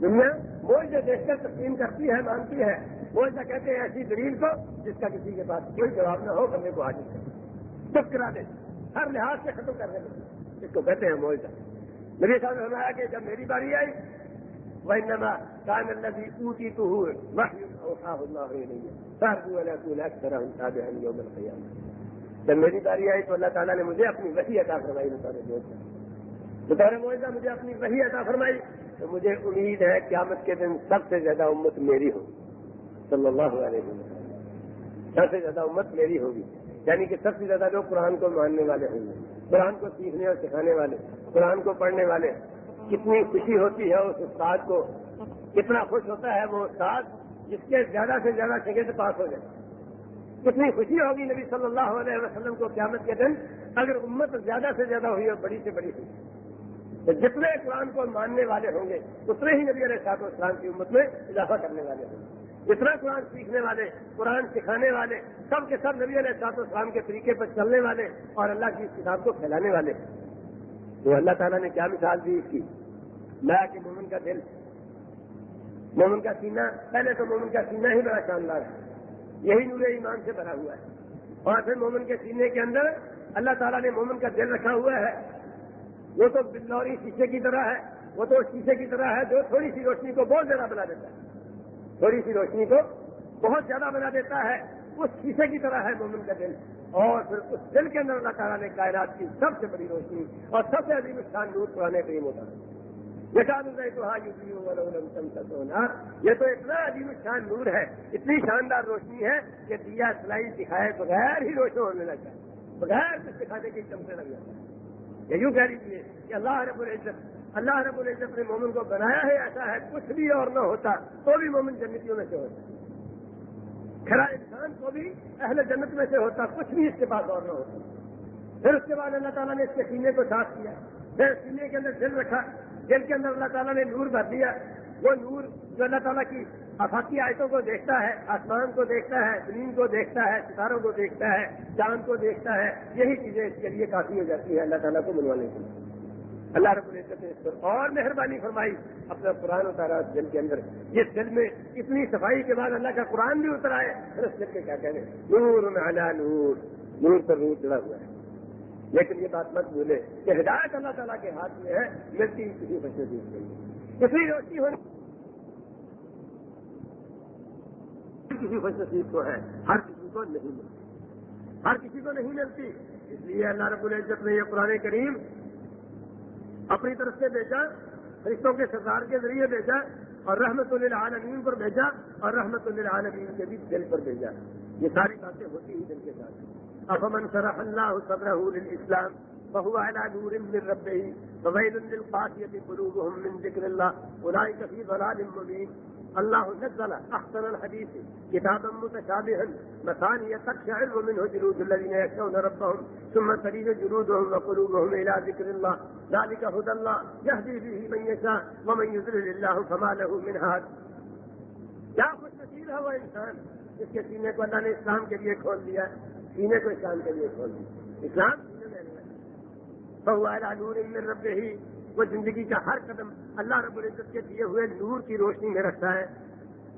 دنیا معاوضے دیکھ کر تسلیم کرتی ہے، مانتی ہے۔ معاوضہ کہتے ہیں ایسی دلیل کو جس کا کسی کے پاس کوئی جواب نہ ہو کرنے کو حاضر کرے چپ کرا دے۔ ہر لحاظ سے ختم کرنے کو اس کو کہتے ہیں معاوضہ۔ میرے ساتھ فرمایا کہ جب میری باری آئی، وإنما كان الذي أوتيته وحي أوحاه الله إلي۔ فأرجو أن أكون أكثرهم تابعا يوم القيامة۔ جب میری باری آئی تو اللہ تعالیٰ نے مجھے اپنی وحی عطا فرمائی۔ بطور معاوضہ بطور معاوضہ مجھے اپنی وحی عطا فرمائی تو مجھے امید ہے قیامت کے دن سب سے زیادہ امت میری ہوگی صلی اللہ علیہ وسلم۔ سب سے زیادہ امت میری ہوگی۔ یعنی کہ سب سے زیادہ لوگ قرآن کو ماننے والے ہوں گے۔ قرآن کو سیکھنے اور سکھانے والے، قرآن کو پڑھنے والے۔ کتنی خوشی ہوتی ہے اس استاد کو۔ کتنا خوش ہوتا ہے وہ استاد جس کے زیادہ سے زیادہ شگرد پاس ہو جائے۔ کتنی خوشی ہوگی نبی صلی اللہ علیہ وسلم کو قیامت کے دن اگر امت زیادہ سے زیادہ ہوئی اور بڑی سے بڑی ہوئی۔ تو جتنے قرآن کو ماننے والے ہوں گے، اتنے ہی نبی علیہ صاحب اسلام کی امت میں اضافہ کرنے والے ہوں گے۔ جتنا قرآن سیکھنے والے، قرآن سکھانے والے، سب کے سب نبی علیہ صاحب اسلام کے طریقے پر چلنے والے اور اللہ کی اس کتاب کو پھیلانے والے۔ تو اللہ تعالیٰ نے کیا مثال دی اس کی؟ لا کہ مومن کا دل۔ مومن کا سینہ، پہلے تو مومن کا سینہ ہی بڑا شاندار ہے۔ یہی نور ایمان سے بھرا ہوا ہے۔ اور پھر مومن کے سینے کے اندر اللہ تعالیٰ نے مومن کا دل رکھا ہوا ہے۔ وہ تو بلوری شیشے کی طرح ہے، وہ تو شیشے کی طرح ہے جو تھوڑی سی روشنی کو بہت زیادہ بنا دیتا ہے۔ تھوڑی سی روشنی کو بہت زیادہ بنا دیتا ہے۔ اس شیشے کی طرح ہے مومن کا دل۔ اور پھر اس دل کے اندر اللہ تعالیٰ نے کائرات کی سب سے بڑی روشنی اور سب سے عظیم شان نور پرانے کریم ہوتا ہے۔ یہ تو اتنا عجیب شان نور ہے، اتنی شاندار روشنی ہے کہ دیا سلائی دکھائے بغیر ہی روشن ہونے لگتا ہے۔ بغیر کچھ دکھانے کے چمکنے لگ جاتا ہے۔ یہ یوں کہہ لیجیے کہ اللہ رب العزت اللہ رب العزت نے مومن کو بنایا ہے، ایسا ہے، کچھ بھی اور نہ ہوتا، تو بھی مومن جنتیوں میں سے ہوتا کھڑا انسان کو بھی اہل جنت میں سے ہوتا، کچھ بھی اس کے پاس اور نہ ہوتا۔ پھر اس کے بعد اللہ تعالیٰ نے اس کے سینے کو صاف کیا۔ پھر سینے کے اندر دل رکھا دل کے اندر اللہ تعالیٰ نے نور بھر دیا۔ وہ نور جو اللہ تعالیٰ کی افاقی آیتوں کو دیکھتا ہے، آسمان کو دیکھتا ہے، زمین کو دیکھتا ہے، ستاروں کو دیکھتا ہے، چاند کو دیکھتا ہے، یہی چیزیں اس کے لیے کافی ہو جاتی ہیں اللہ تعالیٰ کو منوانے کے لیے۔ اللہ رب العزت نے اس پر اور مہربانی فرمائی، اپنا قرآن اتارا اس دل کے اندر۔ جس دل میں اتنی صفائی کے بعد اللہ کا قرآن بھی اتر آئے پھر اس دل کے کیا کہنے؟ نور میں نور۔ نور پر نور چڑھا ہوا ہے۔ لیکن یہ بات مت بھولے کہ ہدایت اللہ تعالیٰ کے ہاتھ میں ہے، ملتی کسی بچے دی گئی کسی روشنی ہونی کسی خوش نصیب کو ہے، ہر کسی کو نہیں ملتی۔ ہر کسی کو نہیں ملتی۔ اس لیے اللہ رب العزت نے یہ قرآن کریم اپنی طرف سے بھیجا، فرشتوں کے سردار کے ذریعے بھیجا اور رحمت للعالمین پر بھیجا اور رحمت للعالمین کے بھی دل پر بھیجا۔ یہ ساری باتیں ہوتی ہی دل کے ساتھ۔ افمن صرح اللہ صدره اسلام بہو نور من ربه فويل للقاسية قلوبهم من ذكر الله اولئك في ضلال مبين الله نزل احسن الحديث كتابا متشابها مثانية تقشعر منه جلود الذين يخشون ربهم، ثم تلين جلودهم وقلوبهم الى ذكر الله. ذلك هدى الله، يهدي به من يشاء، ومن يضلل الله فما له من هاد. کیا خوش نصیب ہے وہ انسان جس کے سینے کو اللہ نے اسلام کے لیے کھول دیا سینے کو اسلام کے لیے کھول دیا اسلام سینے میں بہو نور من رب ہی وہ زندگی کا ہر قدم اللہ رب العزت کے دیے ہوئے نور کی روشنی میں رکھتا ہے۔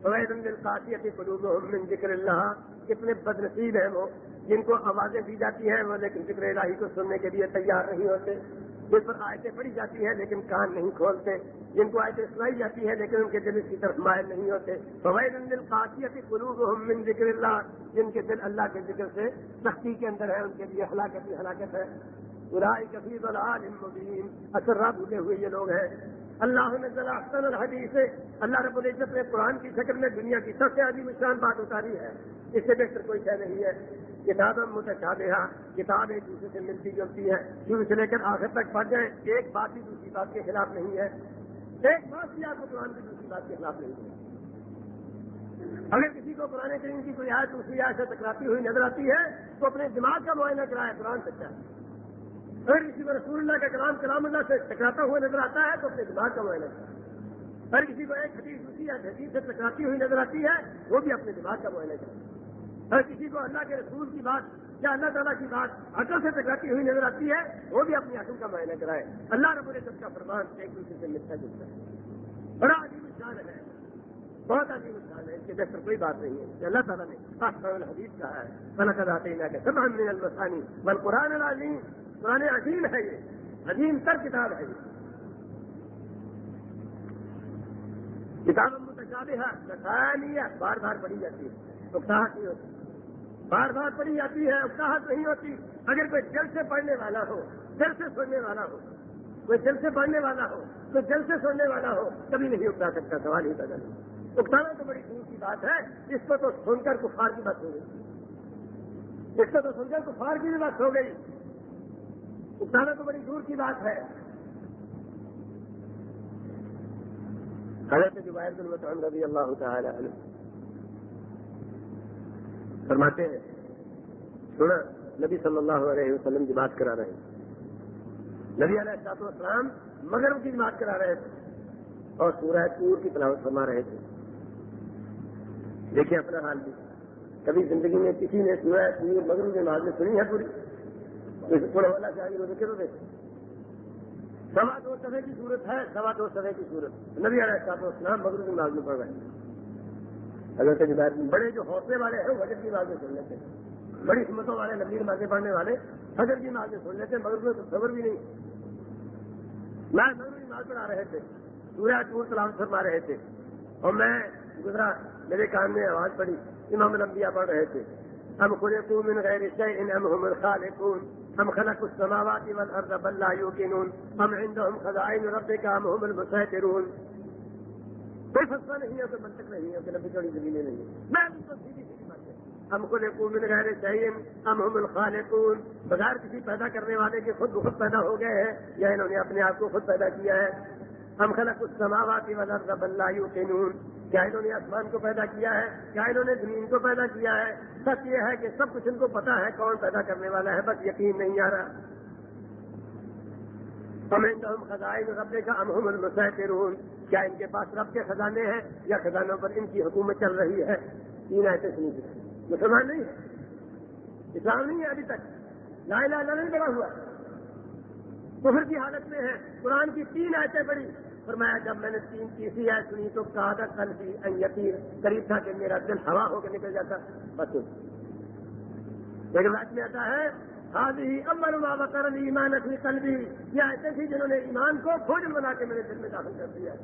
فوائد القاطیت قلوب من ذکر اللہ، کتنے بد نصیب ہیں وہ، جن کو آوازیں دی جاتی ہیں وہ، لیکن ذکر الہی کو سننے کے لیے تیار نہیں ہوتے۔ جن پر آیتیں پڑھی جاتی ہیں لیکن کان نہیں کھولتے۔ جن کو آیتیں سنائی جاتی ہیں لیکن ان کے دل اس کی طرف مائل نہیں ہوتے۔ فوائد القاطیت قلوب من ذکر اللہ، جن کے دل اللہ کے ذکر سے سختی کے اندر ہے ان کے لیے ہلاکت ہی ہلاکت ہے۔ برائی کبھی بلال مبین، اثر بھولے ہوئے یہ لوگ ہیں۔ اللہ نے ذرا احسن الحدیث اللہ رب العزت نے قرآن کی شکل میں دنیا کی سب سے عظیم شان بات اتاری ہے۔ اس سے بہتر کوئی شے نہیں ہے۔ کتاب متشابہہ کتاب ایک دوسرے سے ملتی جلتی ہے شروع سے لے کر آخر تک پڑھ جائیں، ایک بات بھی دوسری بات کے خلاف نہیں ہے۔ ایک بات بھی آپ کو قرآن کی دوسری بات کے خلاف نہیں ہے۔ اگر کسی کو قرآن کریم کی کوئی آیت، دوسری آیت سے ٹکراتی ہوئی نظر آتی ہے، تو اپنے دماغ کا معائنہ کرائے قرآن سچا ہے اگر کسی کو رسول اللہ کا کلام کلام اللہ سے ٹکراتا ہوا نظر آتا ہے تو اپنے دماغ کا معائنہ کرائے ہر کسی کو ایک حدیث دوسری یا حدیث سے ٹکراتی ہوئی نظر آتی ہے، وہ بھی اپنے دماغ کا معائنہ کرائے ہر کسی کو اللہ کے رسول کی بات یا اللہ تعالیٰ کی بات عقل سے ٹکراتی ہوئی نظر آتی ہے، وہ بھی اپنی عقل کا معائنہ کرائے اللہ رب العزت کا فرمان ایک دوسرے سے ملتا جلتا ہے۔ بڑا عظیم شان ہے۔ بہت عظیم شان ہے۔ اس کے بہتر کوئی بات نہیں ہے۔ کہ اللہ تعالیٰ نے خاص الحدیث کہا ہے فلک آتے ہیں سب من المسانی بل قرآن العظیم قرآن عظیم ہے یہ، عظیم تر کتاب ہے یہ۔ کتاب متشابہ ہے بار بار پڑھی جاتی ہے، اکتاہٹ نہیں ہوتی۔ بار بار پڑھی جاتی ہے، اکتاہٹ نہیں ہوتی۔ اگر کوئی دل سے پڑھنے والا ہو، دل سے سننے والا ہو، کوئی دل سے پڑھنے والا ہو، کوئی دل سے سننے والا ہو، کبھی نہیں اکتا سکتا، سوال ہی پیدا نہیں۔ اکتانا تو بڑی دور کی بات ہے، اس کو تو سن کر کفار کی بات ہو گئی۔ اس کو تو سن کر کفار کی بھی بات ہو گئی۔ اکتانا تو بڑی دور کی بات ہے۔ حضرت جبیر بن مطعم رضی اللہ تعالی عنہ فرماتے ہیں سنا نبی صلی اللہ علیہ وسلم کی بات کرا رہے ہیں۔ نبی علیہ السلاط والسلام مغرب کی بات کرا رہے تھے اور سورہ پور کی تلاوت فرما رہے تھے۔ دیکھیں اپنا حال بھی۔ کبھی زندگی میں کسی نے سورہ پور مغرب کی نماز میں سنی ہے پوری؟ تھوڑا چاہیے سوا دو سفے کی صورت ہے، سوا دو سفے کی صورت۔ نبی علیہ السلاط والسلام مغرب کی نماز میں پڑھ رہے ہیں حضرت جبیر بڑے جو حوصلے والے ہیں، وہ حجر کی باتیں سن لیتے ہیں۔ بڑی ہمتوں والے نبی نمازیں پڑھنے والے حجر کی باتیں سن لیتے ہیں مگر میں خبر بھی نہیں۔ میں مگر کی نماز پڑھا رہے تھے، سورہ ٹور سلام فرما رہے تھے۔ اور میں گزرا، میرے کان میں آواز پڑی، امام الانبیاء پڑھ رہے تھے۔ ہم خلقوا من غیر شيء ام هم الخالقون۔ ہم خلقوا السماوات والارض بل لا يوقنون؟ ام عندهم خزائن ربك ام هم المسيطرون؟ کوئی فلسفہ نہیں ہے کوئی منطق نہیں ہے کوئی لمبی چوڑی زمینیں نہیں ہے. میں بالکل سیدھی سیدھی بات ہے ہم کو لیکن من غیر چاہیے ہم ہم الخالقون؟ بغیر کسی پیدا کرنے والے کے خود بخود پیدا ہو گئے ہیں یا انہوں نے اپنے آپ کو خود پیدا کیا ہے؟ ہم خلق اس سماواتی والارض بل لا یوقنون کیا انہوں نے آسمان کو پیدا کیا ہے؟ کیا انہوں نے زمین کو پیدا کیا ہے؟ سچ یہ ہے کہ سب کچھ ان کو پتا ہے کون پیدا کرنے والا ہے، بس یقین نہیں آ رہا۔ ہمیں ہم خزائن ربے کا امہم المسحرون کیا ان کے پاس رب کے خزانے ہیں یا خزانوں پر ان کی حکومت چل رہی ہے؟ تین ایسے سنی مسلمان نہیں ہے۔ اسلام نہیں ہے ابھی تک۔ لا الہ الا نہیں بڑا ہوا۔ کفر کی حالت میں ہے۔ قرآن کی تین ایسے بڑی فرمایا، جب میں نے تین تیسری آئے سنی تو کہا تھا کل کی یقین۔ قریب تھا کہ میرا دل ہوا ہو کے نکل جاتا۔ بس۔ لیکن بات میں آتا ہے حاضی امن بابا کرن ایمان اپنی قلبی۔ یہ ایسے تھی جنہوں نے ایمان کو بھوجن بنا کے میرے دل میں داخل کر دیا۔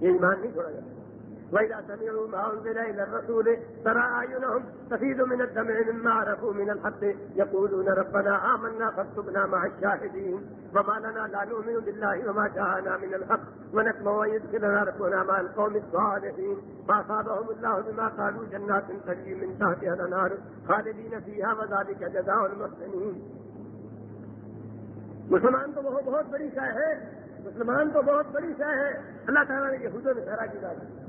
یہ ایمان نہیں چھوڑا جاتا۔ وإذا سمعوا ما أنزل إلى الرسول ترى أعينهم تفيض من الدمع مما عرفوا من الحق. يقولون ربنا آمنا فاكتبنا مع الشاهدين. وما لنا لا نؤمن بالله وما جاءنا من الحق. ونسمع أن يدخلنا ربنا مع القوم الصالحين. فأصابهم الله بما قالوا جنات تجري من تحتها الأنهار خالدين فيها وذلك جزاء المحسنين. مسلمان تو بہت بہت بڑی شے ہے. مسلمان تو بہت بڑی شے ہے. اللہ تعالیٰ نے یہود و نصارہ کی بات کی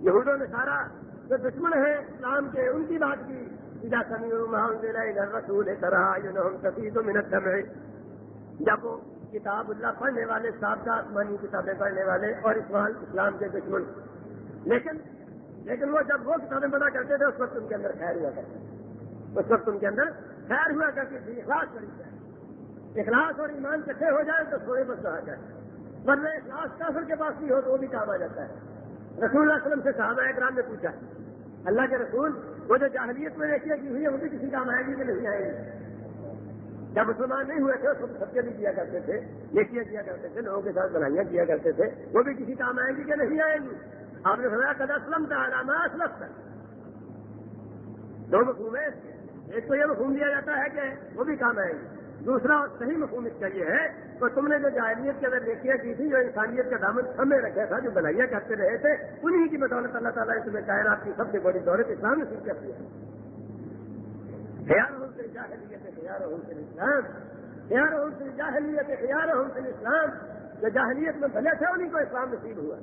یہود و نصارہ جو دشمن ہیں اسلام کے، ان کی بات کی۔ اذا سمعوا انزل الى الرسول ترى اعينهم تفيض من الدمع۔ جب وہ کتاب اللہ پڑھنے والے صاحب کا آسمانی کتابیں پڑھنے والے اور اسلام اسلام کے دشمن۔ لیکن لیکن وہ جب وہ کتابیں پڑھا کرتے تھے، اس وقت ان کے اندر خیر ہوا کرتے تھے اس وقت ان کے اندر خیر ہوا کرتی تھی۔ اخلاص بڑی ہے اخلاص اور ایمان کٹھے ہو جائے تو تھوڑے بس رہا جائے ورنہ اخلاص کافر کے پاس بھی ہو تو وہ بھی کام آ جاتا ہے۔ رسول اللہ علیہ وسلم سے صحابہ اکرام نے پوچھا، اللہ کے رسول، وہ جو جاہلیت میں نیکیاں کی ہوئی ہے وہ بھی کسی کام آئے گی کہ نہیں آئے گی؟ جب مسلمان نہیں ہوئے تھے اس وقت سب بھی کیا کرتے تھے، نیکیاں کیا کرتے تھے، لوگوں کے ساتھ بنائیاں کیا کرتے تھے، وہ بھی کسی کام آئے گی کہ نہیں آئے گی؟ آپ نے سنا کدا اسلم کا علامہ اسلم کا دو مفہوم ہے ایک تو یہ مفہوم دیا جاتا ہے کہ وہ بھی کام آئے گی۔ دوسرا اور صحیح مفہوم اس کا یہ ہے کہ تم نے جو جاہلیت کے اندر نیکیاں کی تھی جو انسانیت کا دامن سمے رکھا تھا، جو بلائیاں کرتے رہے تھے انہیں کی بدولت اللہ تعالیٰ نے تمہیں کائنات کی سب سے بڑی دولت اسلام نے کر دیا خیال سے جاہلیت خیال سے اسلام خیال سے جاہلیت خیال سے اسلام جو جاہلیت میں بھلے تھے انہیں کو اسلام نصیب ہوا۔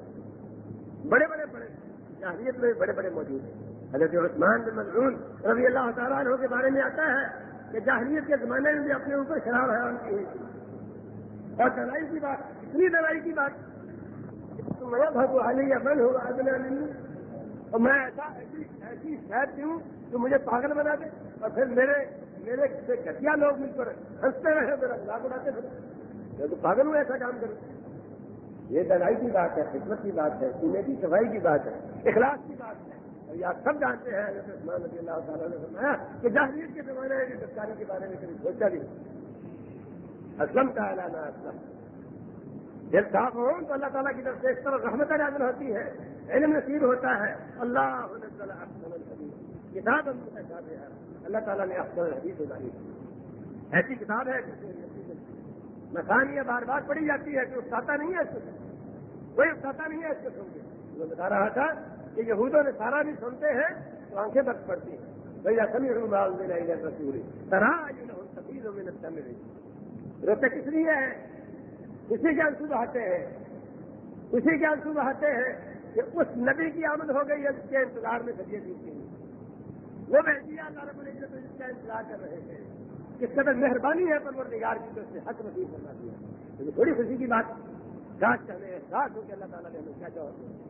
بڑے بڑے بڑے جاہلیت میں بڑے بڑے موجود ہیں۔ حضرت عثمان بن منظور رضی اللہ تعالیٰ عنہ کے بارے میں آتا ہے کہ جاہلیت کے زمانے میں بھی اپنے اوپر شراب حیران کی ہوئی تھی۔ اور لڑائی کی بات، اتنی لڑائی کی بات میں بھگو علی یا بن ہوگا ادنا نہیں اور میں ایسا، ایسی ایسی کی ہوں جو مجھے پاگل بنا دے۔ اور پھر میرے میرے سے گٹیا لوگ مل کر ہنستے رہے، میرا گلا اڑاتے پھر میں تو پاگل ہوں، ایسا کام کروں۔ یہ لڑائی کی بات ہے، خدمت کی بات ہے سینے کی صفائی کی بات ہے، اخلاص کی بات ہے۔ اور آپ سب جانتے ہیں حضرت عثمان رضی اللہ تعالیٰ نے فرمایا کہ جاہریت کے زمانے میں سرکاری کے بارے میں کبھی سوچا نہیں۔ اسلم کا اعلان اسلم۔ جب صاف ہو تو اللہ تعالیٰ کی طرف سے اس طرح رحمت نازل ہوتی ہے، علم نصیب ہوتا ہے۔ اللہ کتاب اللہ تعالیٰ نے افسر حدیث اتاری ایسی کتاب ہے مسانیاں بار بار پڑھی جاتی ہے کہ استاتا نہیں ہے اس کو۔ کوئی استاتا نہیں ہے اس کو سن کے۔ وہ بتا رہا تھا کہ یہود نے سارا بھی سنتے ہیں تو آنکھیں بند پڑتی ہیں۔ بھیا سمی رومال میں نہیں رہتا سوری طرح میں نقصان میں رہی روتے کس لیے ہیں؟ اسی کے آنسو بہاتے ہیں۔ اسی کے آنسو بہاتے ہیں کہ اس نبی کی آمد ہو گئی ہے جس کے انتظار میں سبھی دیتی ہیں وہ بیٹھیا اللہ رب العزت جس کا انتظار کر رہے ہیں کس قدر مہربانی ہے پرورنگار کی طرف سے حق نصیب کرنا دیا۔ یعنی تھوڑی خوشی کی بات۔ گاٹ کرنے احساس ہو کہ اللہ تعالیٰ نے ہمیں کیا جواب دیا۔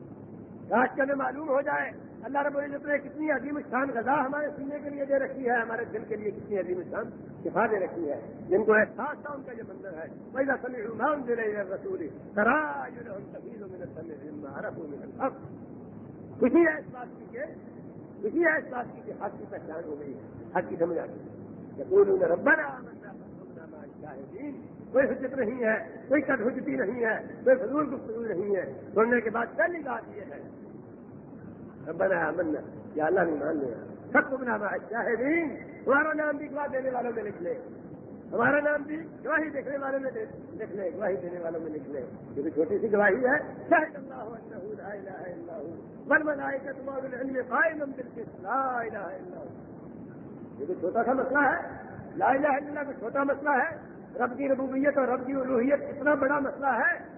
آج کل معلوم ہو جائے۔ اللہ رب العزت نے کتنی عظیم شان غذا ہمارے سینے کے لیے دے رکھی ہے، ہمارے دل کے لیے کتنی عظیم شان شفا دے رکھی ہے۔ جن کو احساس تھا ان کا یہ منظر ہے۔ پہلا سمی عمان دے رہے رسول خوشی ہے اس بات کی کہ خوشی ہے اس بات کی کہ حق کی پہچان ہو گئی ہے۔ حق کی سمجھ آ گئی۔ کہ ربنا کوئی حجت نہیں ہے، کوئی کٹ حجتی نہیں ہے، کوئی فضول گفتگو نہیں ہے۔ سننے کے بعد پہلی بات یہ ہے ربنا آمنا یا اللہ نہیں مان لیا۔ سب کو بنا شاہدین تمہارا نام بھی گواہ دینے والوں میں لکھ لے۔ ہمارا نام بھی گواہی دیکھنے والوں میں لکھ لے، گواہی دینے والوں میں لکھ لے۔ یہ چھوٹی سی گواہی ہے۔ شاہد اللہ بل بنائے کا تمہارے قائم بالکل لا الہ الا یہ تو چھوٹا سا مسئلہ ہے۔ لا الہ الا اللہ کو چھوٹا مسئلہ ہے۔ رب کی ربوبیت اور رب کی الوحیت اتنا بڑا مسئلہ ہے۔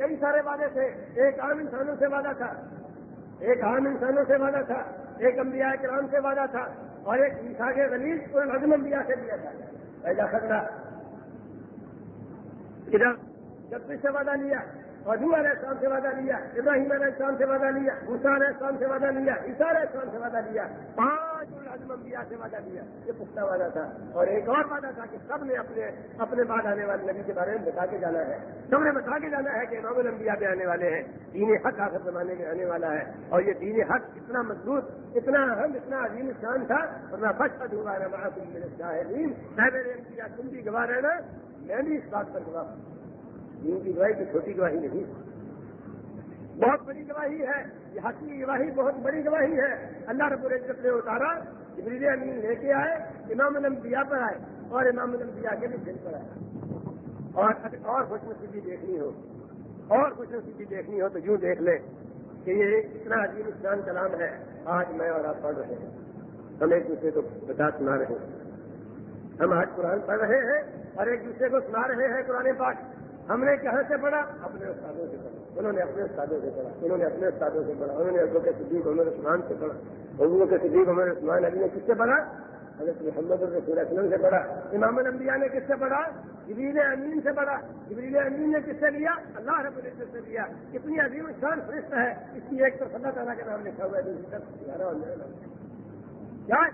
کئی سارے وعدے تھے۔ ایک عام انسانوں سے وعدہ تھا۔ ایک عام انسانوں سے وعدہ تھا۔ ایک انبیاء کرام سے وعدہ تھا۔ اور ایک عیسا کے غلیز اور نظم انبیاء سے دیا تھا۔ ایسا خطرہ ادھر جب سے وعدہ لیا۔ اور نور علیہ السلام سے وعدہ لیا۔ ابراہیم علیہ السلام سے وعدہ لیا۔ حسا علیہ السلام سے وعدہ لیا۔ عیسیٰ علیہ السلام سے وعدہ لیا۔ پانچ العظم انبیاء سے وعدہ لیا یہ پختہ وعدہ تھا۔ اور ایک اور وعدہ تھا کہ سب نے اپنے اپنے بعد آنے والے نبی کے بارے میں بتا کے جانا ہے۔ سب نے بتا کے جانا ہے کہ امام الانبیاء بھی آنے والے ہیں۔ دین حق آخر زمانے میں آنے والا ہے۔ اور یہ دین حق اتنا مضبوط، اتنا اہم، اتنا عظیم شان تھا۔ اور میں فسٹ دوں گا میرے شاہدین میرے انبیاء، تم بھی گواہ رہنا۔ میں بھی اس بات پر گواہ دین کی گواہی تو چھوٹی گواہی نہیں۔ بہت بڑی گواہی ہے۔ یہ حق کی گواہی بہت بڑی گواہی ہے۔ اللہ رب العزت نے اتارا۔ جبریل امین لے کے آئے، امام الانبیاء پر آئے اور امام الانبیاء کے بھی دل پر آئے۔ اور اور خوش نصیبی دیکھنی ہو، اور خوش نصیبی دیکھنی ہو تو یوں دیکھ لے کہ یہ اتنا عظیم اسلام کلام ہے، آج میں اور آپ پڑھ رہے ہیں۔ ہم ایک دوسرے کو بتا سنا رہے ہیں۔ ہم آج قرآن پڑھ رہے ہیں اور ایک دوسرے کو سنا رہے ہیں قرآن پاک۔ ہم نے کہاں سے پڑھا؟ اپنے استادوں سے پڑھا۔ انہوں نے اپنے استادوں سے پڑھا، انہوں نے اپنے استادوں سے پڑھا، انہوں نے ابو کے صدیق، عمر عثمان سے پڑھا، ابو کے صدیق، عمر عثمان، علی نے کس سے پڑھا؟ حضرت محمد الرسول اسلم سے پڑھا، امام الانبیاء نے کس سے پڑھا؟ جبریل امین سے پڑھا، جبریل امین نے کس سے لیا؟ اللہ رب العزت سے لیا۔ اتنی عظیم شان فرشت ہے، اس کی ایک طرف اللہ تعالیٰ کا نام لکھا ہوا ہے، دوسری طرف کیا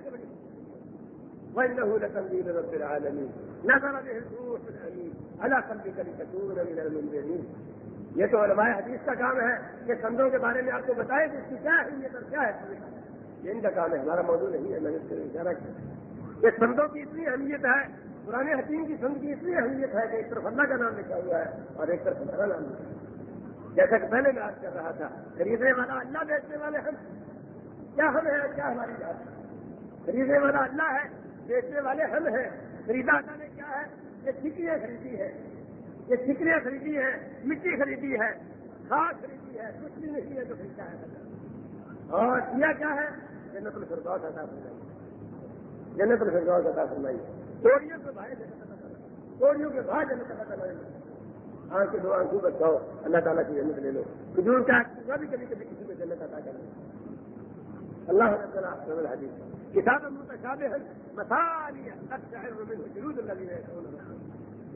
وإنه لتنزيل رب العالمين۔ نزل به الروح الأمين۔ على قلبك لتكون من المنذرين۔ یہ تو علماء حدیث کا کام ہے کہ سندوں کے بارے میں آپ کو بتائیں کہ اس کی کیا اہمیت اور کیا ہے یہ ان کا کام ہے، ہمارا موضوع نہیں ہے، میں نے اس کو اشارہ کیا۔ کہ سندوں کی اتنی اہمیت ہے پرانے حکیم کی سند کی اتنی اہمیت ہے کہ ایک طرف اللہ کا نام لکھا ہوا ہے اور ایک طرف ہمارا نام لکھا ہے۔ جیسا کہ پہلے میں آج کر رہا تھا، خریدنے والا اللہ بیچنے والے ہم کیا ہم ہیں کیا ہماری بات خریدنے والا اللہ ہے، بیچنے والے ہم ہیں۔ خریدا نے کیا ہے یہ ٹھیکریاں خریدی ہے یہ ٹھیکریاں خریدی ہے مٹی خریدی ہے، کھاد خریدی ہے، کچھ بھی نہیں ہے تو خریدا ہے۔ اور کیا کیا ہے؟ جنت الفردوس عطا فرمائی۔ جنت الفردوس عطا فرمائی۔ چوریوں کے بھائی جنت چوریوں کے بھائی جنت عطا فرمائی۔ آنکھ دو آنکھوں بچاؤ اللہ تعالیٰ کی جنت لے لو۔ کھجور کا بھی کبھی کبھی کسی کو جنت عطا کرنا اللہ تعالیٰ حدیث کتاب متشابه مثالية تقشعر منه جلود الذين يدعون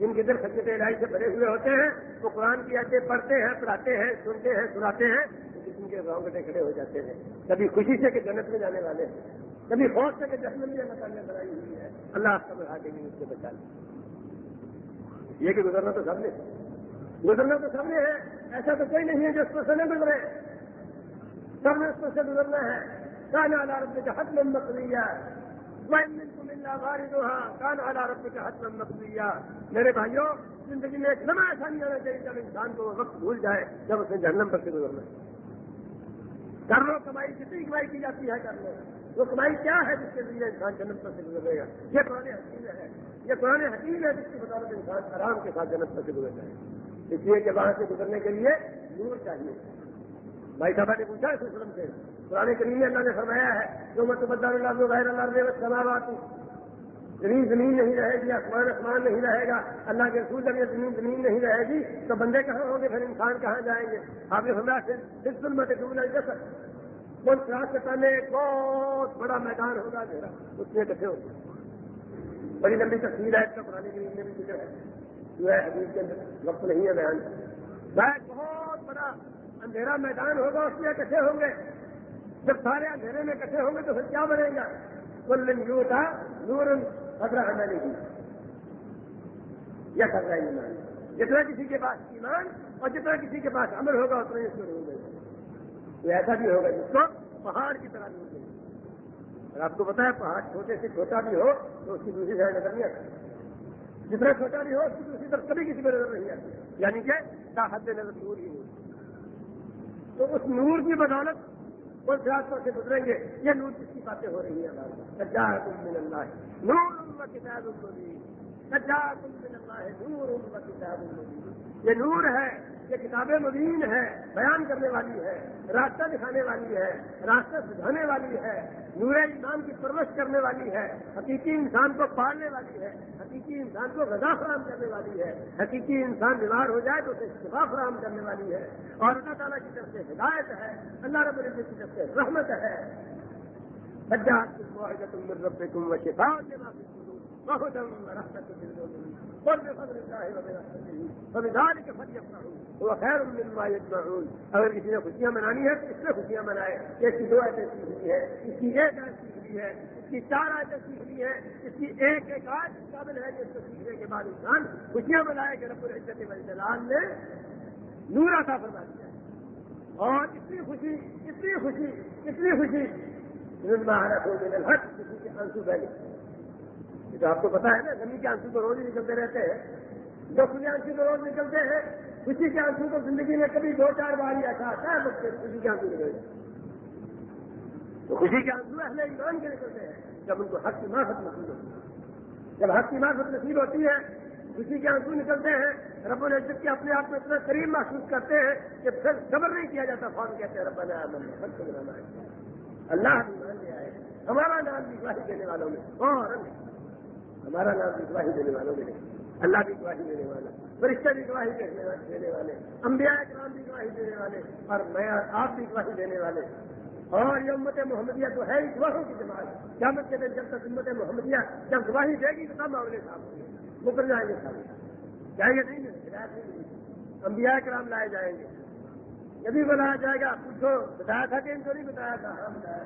جن کے دل خدمت الہی سے بھرے ہوئے ہوتے ہیں، وہ قرآن کی آتے پڑھتے ہیں پڑھاتے ہیں، سنتے ہیں، سناتے ہیں جن کے گاؤں گٹے کھڑے ہو جاتے ہیں۔ کبھی خوشی سے کہ جنت میں جانے والے ہیں، کبھی خوف سے کہ جشن میں اللہ تعالیٰ بنائی ہوئی ہے اللہ آپ کا بڑھا دیں گے اس سے بچا لیں یہ کہ گزرنا تو سب نے گزرنا تو سب نے ہے، ایسا تو کوئی نہیں ہے جو اس پر سے نہ گزرے۔ سب نے اس پر سے گزرنا ہے۔ كان على ربك حتما مقضيا وإن منكم إلا واردها كان على ربك حتما مقضيا. میرے بھائیوں زندگی میں ایک لمحہ ایسا نہیں آنا چاہیے جب انسان کو وہ وقت بھول جائے، جب اسے جہنم پر سے گزرنا کر لو، کمائی کتنی کمائی کی جاتی ہے، کر لو۔ وہ کمائی کیا ہے جس کے ذریعے انسان جنت پر سے گزرے گا؟ یہ پرانے حکیم ہے۔ یہ پرانے حکیم ہے جس کی بدولت انسان آرام کے ساتھ جنت پر سے گزر جائے۔ اس لیے کہ وہاں سے گزرنے کے لیے نور چاہیے۔ بھائی صاحب نے پوچھا اس وسلم سے پرانے کریم میں اللہ نے فرمایا ہے جو مت بدار اللہ غیر اللہ نے زمین زمین نہیں رہے گی، آسمان آسمان نہیں رہے گا، اللہ کے رسول جب یہ زمین زمین نہیں رہے گی تو بندے کہاں ہوں گے؟ پھر انسان کہاں جائیں گے؟ آپ نے فرمایا بالکل مت ڈوبنا جیسا وہ سراج کے سامنے ایک بہت بڑا میدان ہوگا میرا اس میں کٹھے ہوگا بڑی لمبی تصویر ہے، اس کا پرانے کریم میں بھی ذکر ہے۔ جو ہے، حدیث کے اندر وقت نہیں ہے بیان۔ بہت بڑا اندھیرا میدان ہوگا، اس میں کٹھے ہوں گے۔ جب سارے اندھیرے میں کٹھے ہوں گے تو پھر کیا بنے گا؟ کل یوں تھا نور خطرہ ہمیں نہیں یا خطرہ ایمان۔ جتنا کسی کے پاس ایمان اور جتنا کسی کے پاس عمل ہوگا، اتنا ہی اس کو نور ملے تو ایسا بھی ہوگا جس کو پہاڑ کی طرح نور ملے اور آپ کو پتا ہے، پہاڑ چھوٹے سے چھوٹا بھی ہو تو اس کی دوسری سائڈ نظر نہیں آتی۔ جتنا چھوٹا بھی ہو، اس کی دوسری طرف کبھی کسی کو نظر نہیں آتی۔ یعنی کہ حد نظر نور ہی نہیں۔ تو اس نور کی بدولت وہ سیاست سے گزریں گے؟ یہ نور کس کی باتیں ہو رہی ہیں؟ سجا من اللہ کتاب سجا اللہ، نور کتاب یہ نور ہے، یہ کتاب مبین ہے، بیان کرنے والی ہے، راستہ دکھانے والی ہے، راستہ سجھانے والی ہے، نور انسان کی پرورش کرنے والی ہے، حقیقی انسان کو پالنے والی ہے، حقیقی انسان کو غذا فراہم کرنے والی ہے، حقیقی انسان بیمار ہو جائے تو اسے شفا فراہم کرنے والی ہے۔ اور اللہ تعالیٰ کی طرف سے ہدایت ہے، اللہ رب العزت کی طرف سے رحمت ہے۔ بہت رحمت قل بفضل الله وبرحمته فبذلك فليفرحوا۔ هو خير مما يجمعون اگر کسی نے خوشیاں منانی ہے تو اس میں خوشیاں منائے۔ اس کی دو آیتیں سیکھ لی ہے، اس کی ایک آیت سیکھ لی ہے، اس کی چار آیتیں سیکھ لی ہے اس کی ایک ایک آیت قابل ہے جس کو سیکھنے کے بعد انسان خوشیاں منائے کہ رب العزت والجلال نے نور عطا فرما دیا۔ اور اتنی خوشی اتنی خوشی اتنی خوشی۔ مہارت ہو گئے کسی کے آنسو بہنے۔ یہ تو آپ کو پتا ہے نا، زمین کے آنسو تو روز ہی نکلتے رہتے ہیں۔ دکھ کے آنسو تو روز نکلتے ہیں۔ خوشی کے آنسو تو زندگی میں کبھی دو، چار بار ہی ایسا آتا ہے بچے خوشی کے آنسو نکلتے تو خوشی کے آنسو اہل ایمان کے نکلتے ہیں، جب ان کو حق کی معرفت نصیب ہوتی ہے۔ جب حق کی معرفت نصیب ہوتی ہے خوشی کے آنسو نکلتے ہیں، رب العزت کے اپنے آپ میں اتنا قریب محسوس کرتے ہیں کہ پھر صبر نہیں کیا جاتا۔ فون کہتے ہیں رب اللہ اللہ بھی مان لے آئے، ہمارا نام بھی گواہی دینے والوں میں۔ اور ہمارا نام بھی گواہی دینے والوں میں اللہ بھی گواہی دینے والا فرشتے بھی گواہی دینے والے انبیاء کرام بھی گواہی دینے والے اور میں آپ بھی گواہی دینے والے اور یہ امت محمدیہ تو ہے ہی گواہوں کی جماعت۔ کیا مت کے دن جب تک امت محمدیہ جب گواہی دے گی تو تب معاملے صاحب مکر جائیں گے۔ صاحب جائیں گے نہیں ہدایت نہیں انبیاء کرام لائے جائیں گے۔ جبھی بنایا جائے گا پوچھو، بتایا تھا کہ ان کو نہیں بتایا تھا؟ ہاں بتایا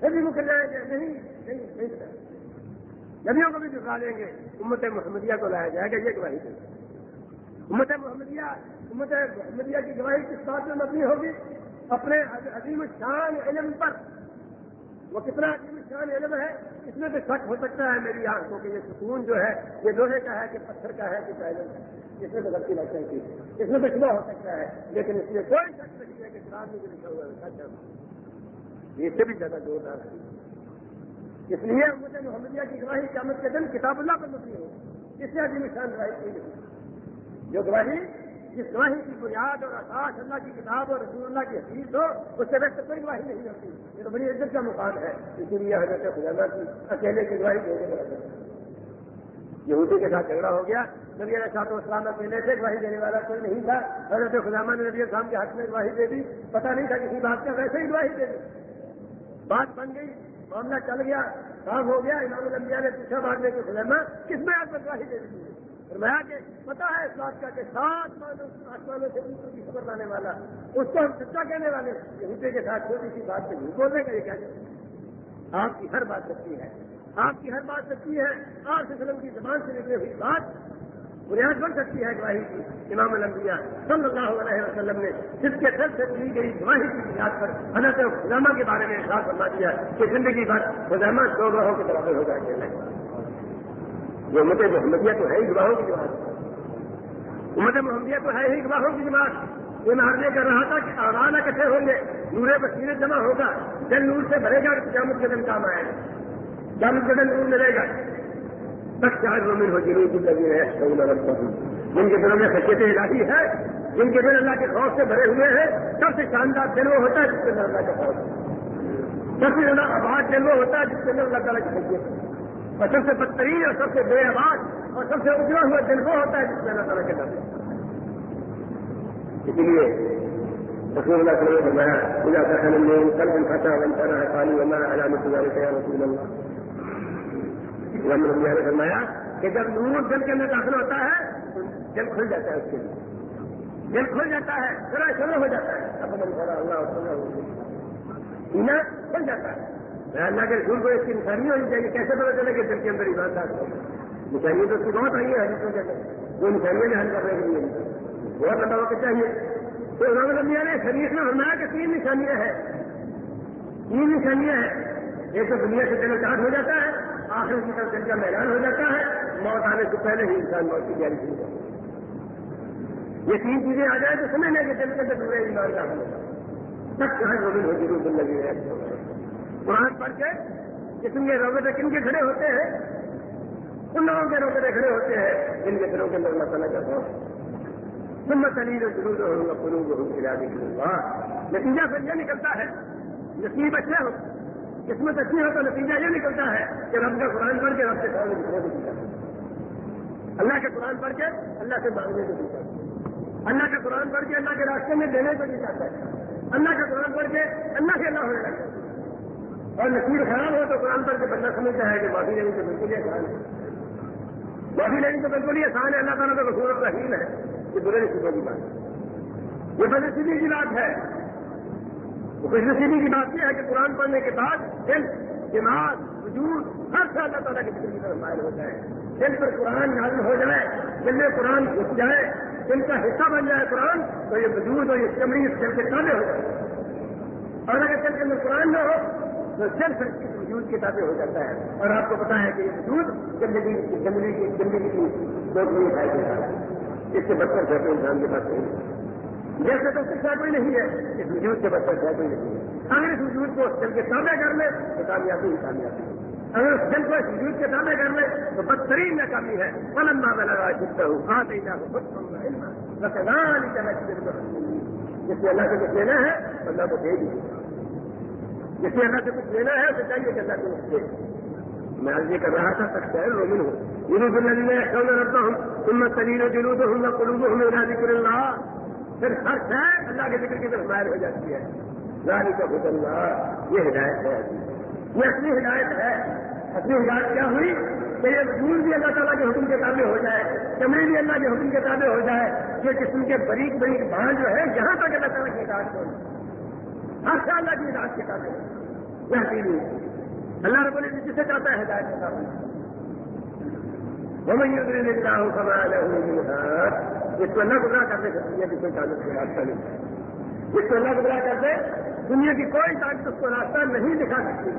پھر بھی مکر جائیں گے۔ نہیں نہیں نہیں بتایا۔ نبیوں کو بھی دکھا دیں گے، امت محمدیہ کو لایا جائے گا، یہ گواہی دیں امت محمدیہ امت محمدیہ کی گواہی کس بات میں مبنی ہوگی؟ اپنے عظیم شان علم پر۔ وہ کتنا عظیم شان علم ہے، اس میں تو شک ہو سکتا ہے میری آنکھوں کے یہ سکون جو ہے، یہ لوہے کا ہے کہ پتھر کا ہے کہ علم ہے۔ اس میں تو غلطی لگ سکتی اس میں تو شبہ ہو سکتا ہے، لیکن اس میں کوئی شک نہیں ہے کہ قرآن میں جو لکھا ہوا ہے، سچ ہے۔ اس سے بھی زیادہ زوردار ہے۔ اس لیے مجھے محمدیہ کی گواہی قیامت کے دن کتاب اللہ پر مبنی ہو۔ اس سے عظیم شان گواہی کی نہیں۔ جو گواہی، جس گواہی کی بنیاد اور آکاش اللہ کی کتاب اور رسول اللہ کی حقیق ہو، اس سے ویسے کوئی گواہی نہیں ہوتی۔ یہ تو بڑی عزت کا مقام ہے۔ اسی لیے حضرت خزانہ کی اکیلے کی گواہی دینے کا یہودی کے ساتھ جھگڑا ہو گیا۔ نبی علیہ صاحب اسلام اکیلے سے گواہی دینے والا کوئی نہیں تھا۔ حضرت خزامہ نے نبی السلام کے حق میں گواہی دے دی۔ پتہ نہیں تھا کسی بات کا ویسے ہی گواہی دے دی۔ بات بن گئی۔ معاملہ چل گیا کام ہو گیا، امام الانبیاء نے پوچھا بعد میں کہ کس میں آپ کو گواہی دے دی فرمایا کہ پتا ہے اس بات کا کہ سات آسمانوں سے اوپر کی خبر لانے والا، اس کو ہم سچا کہنے والے یہودے کے ساتھ چھوٹی سی بات سے نہیں بولنے کا یہ کیا آپ کی ہر بات سچی ہے۔ آپ کی ہر بات سچی ہے۔ آر وسلم کی زبان سے نکلی ہوئی بات بنیاد بن سکتی ہے گواہی کی۔ امام الانبیاء صلی اللہ علیہ وسلم نے جس کے دل سے لی گئی گواہی کی بنیاد پر حضرت خزامہ کے بارے میں احساس کرنا دیا کہ زندگی بھر خزامہ دو گروہوں کے برابر ہو جائیں گے یہ امت محمدیہ تو ہے ہی گواہوں کی جماعت۔ امت محمدیہ تو ہے ہی گواہوں کی جماعت۔ یہ مارنے کر رہا تھا کہ آواز اکٹھے ہوں گے نورے بسیرے جمع ہوگا، دل نور سے بھرے گا قیامت کے دن کام آئے گا۔ قیامت کے دن نور ملے گا۔ تک چار مومن ہو ضرور کی لگی ہے جن کے دلوں میں خچیت الہی ہے، جن کے دل اللہ کے خوف سے بھرے ہوئے ہیں، سب سے شاندار دل وہ ہوتا ہے جس کے اندر اللہ کا خوف سب سے زیادہ آواز دل وہ ہوتا ہے جس کے اندر اللہ تعالیٰ کی خچیت اور سب سے بدترین اور سب سے بے آواز اور سب سے اجڑا ہوا دل وہ ہوتا ہے جس میں اللہ تعالیٰ کے ڈر اسی لیے رسول اللہ صلی اللہ علیہ وسلم مجھے دخل من قلب فتح وان كان قالوا وما علامة ذلك يا رسول الله امام نے فرمایا کہ جب نور دل کے اندر داخل ہوتا ہے تو دل کھل جاتا ہے اس کے لیے۔ دل کھل جاتا ہے، سرا شروع ہو جاتا ہے۔ اب اللہ سینا کھل جاتا ہے۔ اللہ کے رسول کو اس کی نشانی ہونی چاہیے کیسے پتا چلے کہ دل کے اندر ایماندار نشانیاں تو اس کی بہت آئی ہے حدیثوں کے اندر وہ نشانیاں بھی حل کرنے کے لیے بہت لمبا وقت چاہیے۔ تو امام الانبیاء نے شریف نے فرمایا کہ تین نشانیاں ہیں۔ تین نشانیاں ہیں۔ ایک تو دنیا سے دل چاٹ ہو جاتا ہے، آخر کی طرف دل کا میدان ہو جاتا ہے، موت آنے سے پہلے ہی انسان موت کی تیاری شروع کرتا یہ تین چیزیں آ جائیں تو سمجھ لیں کہ دل کے اندر پورے ایمان کا ہوگا سب چاہے روبن ہو ضرور دل لگی ہے قرآن پڑھ کے جسم کے روبے کن کے کھڑے ہوتے ہیں؟ ان لوگوں کے روبے کھڑے ہوتے ہیں، جن کے دلوں کے اندر مسئلہ کرتا ہوں سمت علی جو ضرور ہوگا قلوب ہوں علاج نتیجہ پھر یہ نکلتا ہے، نصیب اچھے ہو۔ قسمت اچھی ہو تو نتیجہ یہ نکلتا ہے کہ رب کا قرآن پڑھ کے رب کے سامنے اللہ کے قرآن پڑھ کے اللہ سے مانگنے کو دکھتا ہے اللہ کا قرآن پڑھ کے اللہ کے راستے میں دینے کو دکھاتا ہے۔ اللہ کا قرآن پڑھ کے اللہ سے اللہ ہونے لگتا ہے۔ اور نصیب خراب ہو تو قرآن پر کے بندہ سمجھتا ہے کہ معافی لینی تو بالکل ہی آسان ہے۔ معافی لینی تو بالکل ہی آسان ہے۔ اللہ تعالیٰ کا رسول رحیم ہے۔ یہ برے نصیبوں کی بات ہے۔ یہ بد نصیبی کی بات ہے۔ خوش نصیبی کی بات یہ ہے کہ قرآن پڑھنے کے بعد دل، دماغ، وجود، ہر سے اللہ تعالیٰ کی فکر کی طرف مائل ہو جائے۔ دل پر قرآن نازل ہو جائے، دل میں قرآن گھس جائے، دل کا حصہ بن جائے قرآن، تو یہ وجود اور یہ چمڑی اس دل کے تابع ہو جائے۔ اور اگر دل کے اندر قرآن نہ ہو، تو دل پھر اس وجود کے تابع ہو جاتا ہے۔ اور آپ کو پتا ہے کہ یہ وجود زندگی زندگی کی زندگی کی دو دنیا دکھائی دیتا ہے۔ اس سے بدتر ہے انسان کے پاس نہیں۔ جیسے تو شکشا کوئی نہیں ہے۔ اس وجود سے بدتر ہے کوئی نہیں ہے۔ اگر اس وجود کو دل کے تابع کر لے تو کامیابی ہی کامیابی اگر اس دل کو اس وجود کے تابع کر لے تو بدترین ناکامی ہے۔ فلم بابا لگا جتنا ہوں کہاں نہیں جا جس سے اللہ سے کچھ لینا ہے، اللہ کو دے دیجیے۔ جس سے اللہ سے کچھ لینا ہے، اسے چاہیے کہ اللہ کو دے۔ میں آج یہ کر رہا تھا تک رومن ہوں جنوب اللہ میں رکھتا ہوں۔ تم میں طویل و جنوب ہوں میں قلوب ہوں میرا ذکر اللہ۔ پھر ہر ہے اللہ کے ذکر کی طرف مائر ہو جاتی ہے۔ رانی کا خود اللہ، یہ ہدایت ہے۔ یہ اصلی ہدایت ہے۔ اصلی ہدایت کیا ہوئی؟ کہ یہ وجود بھی اللہ تعالیٰ کے حکم کے تابع ہو جائے چمڑی بھی اللہ کے حکم کے تابع ہو جائے۔ یہ قسم کے بریک بریک بھان جو ہے، یہاں تک اللہ تعالیٰ کی ہدایت ہو ہر سے اللہ کی ہدایت کے تابع یہ حقیقی اللہ رب العزت جسے چاہتا ہے، ہدایت کے تابع محمد یوزری نے کہا ہوں خبر اس کو اللہ گزرا کرنے سے دنیا کی کوئی تعلق سے راستہ نہیں. اس کو اللہ گزرا کرتے دنیا کی کوئی طاقت اس کو راستہ نہیں دکھا سکتی.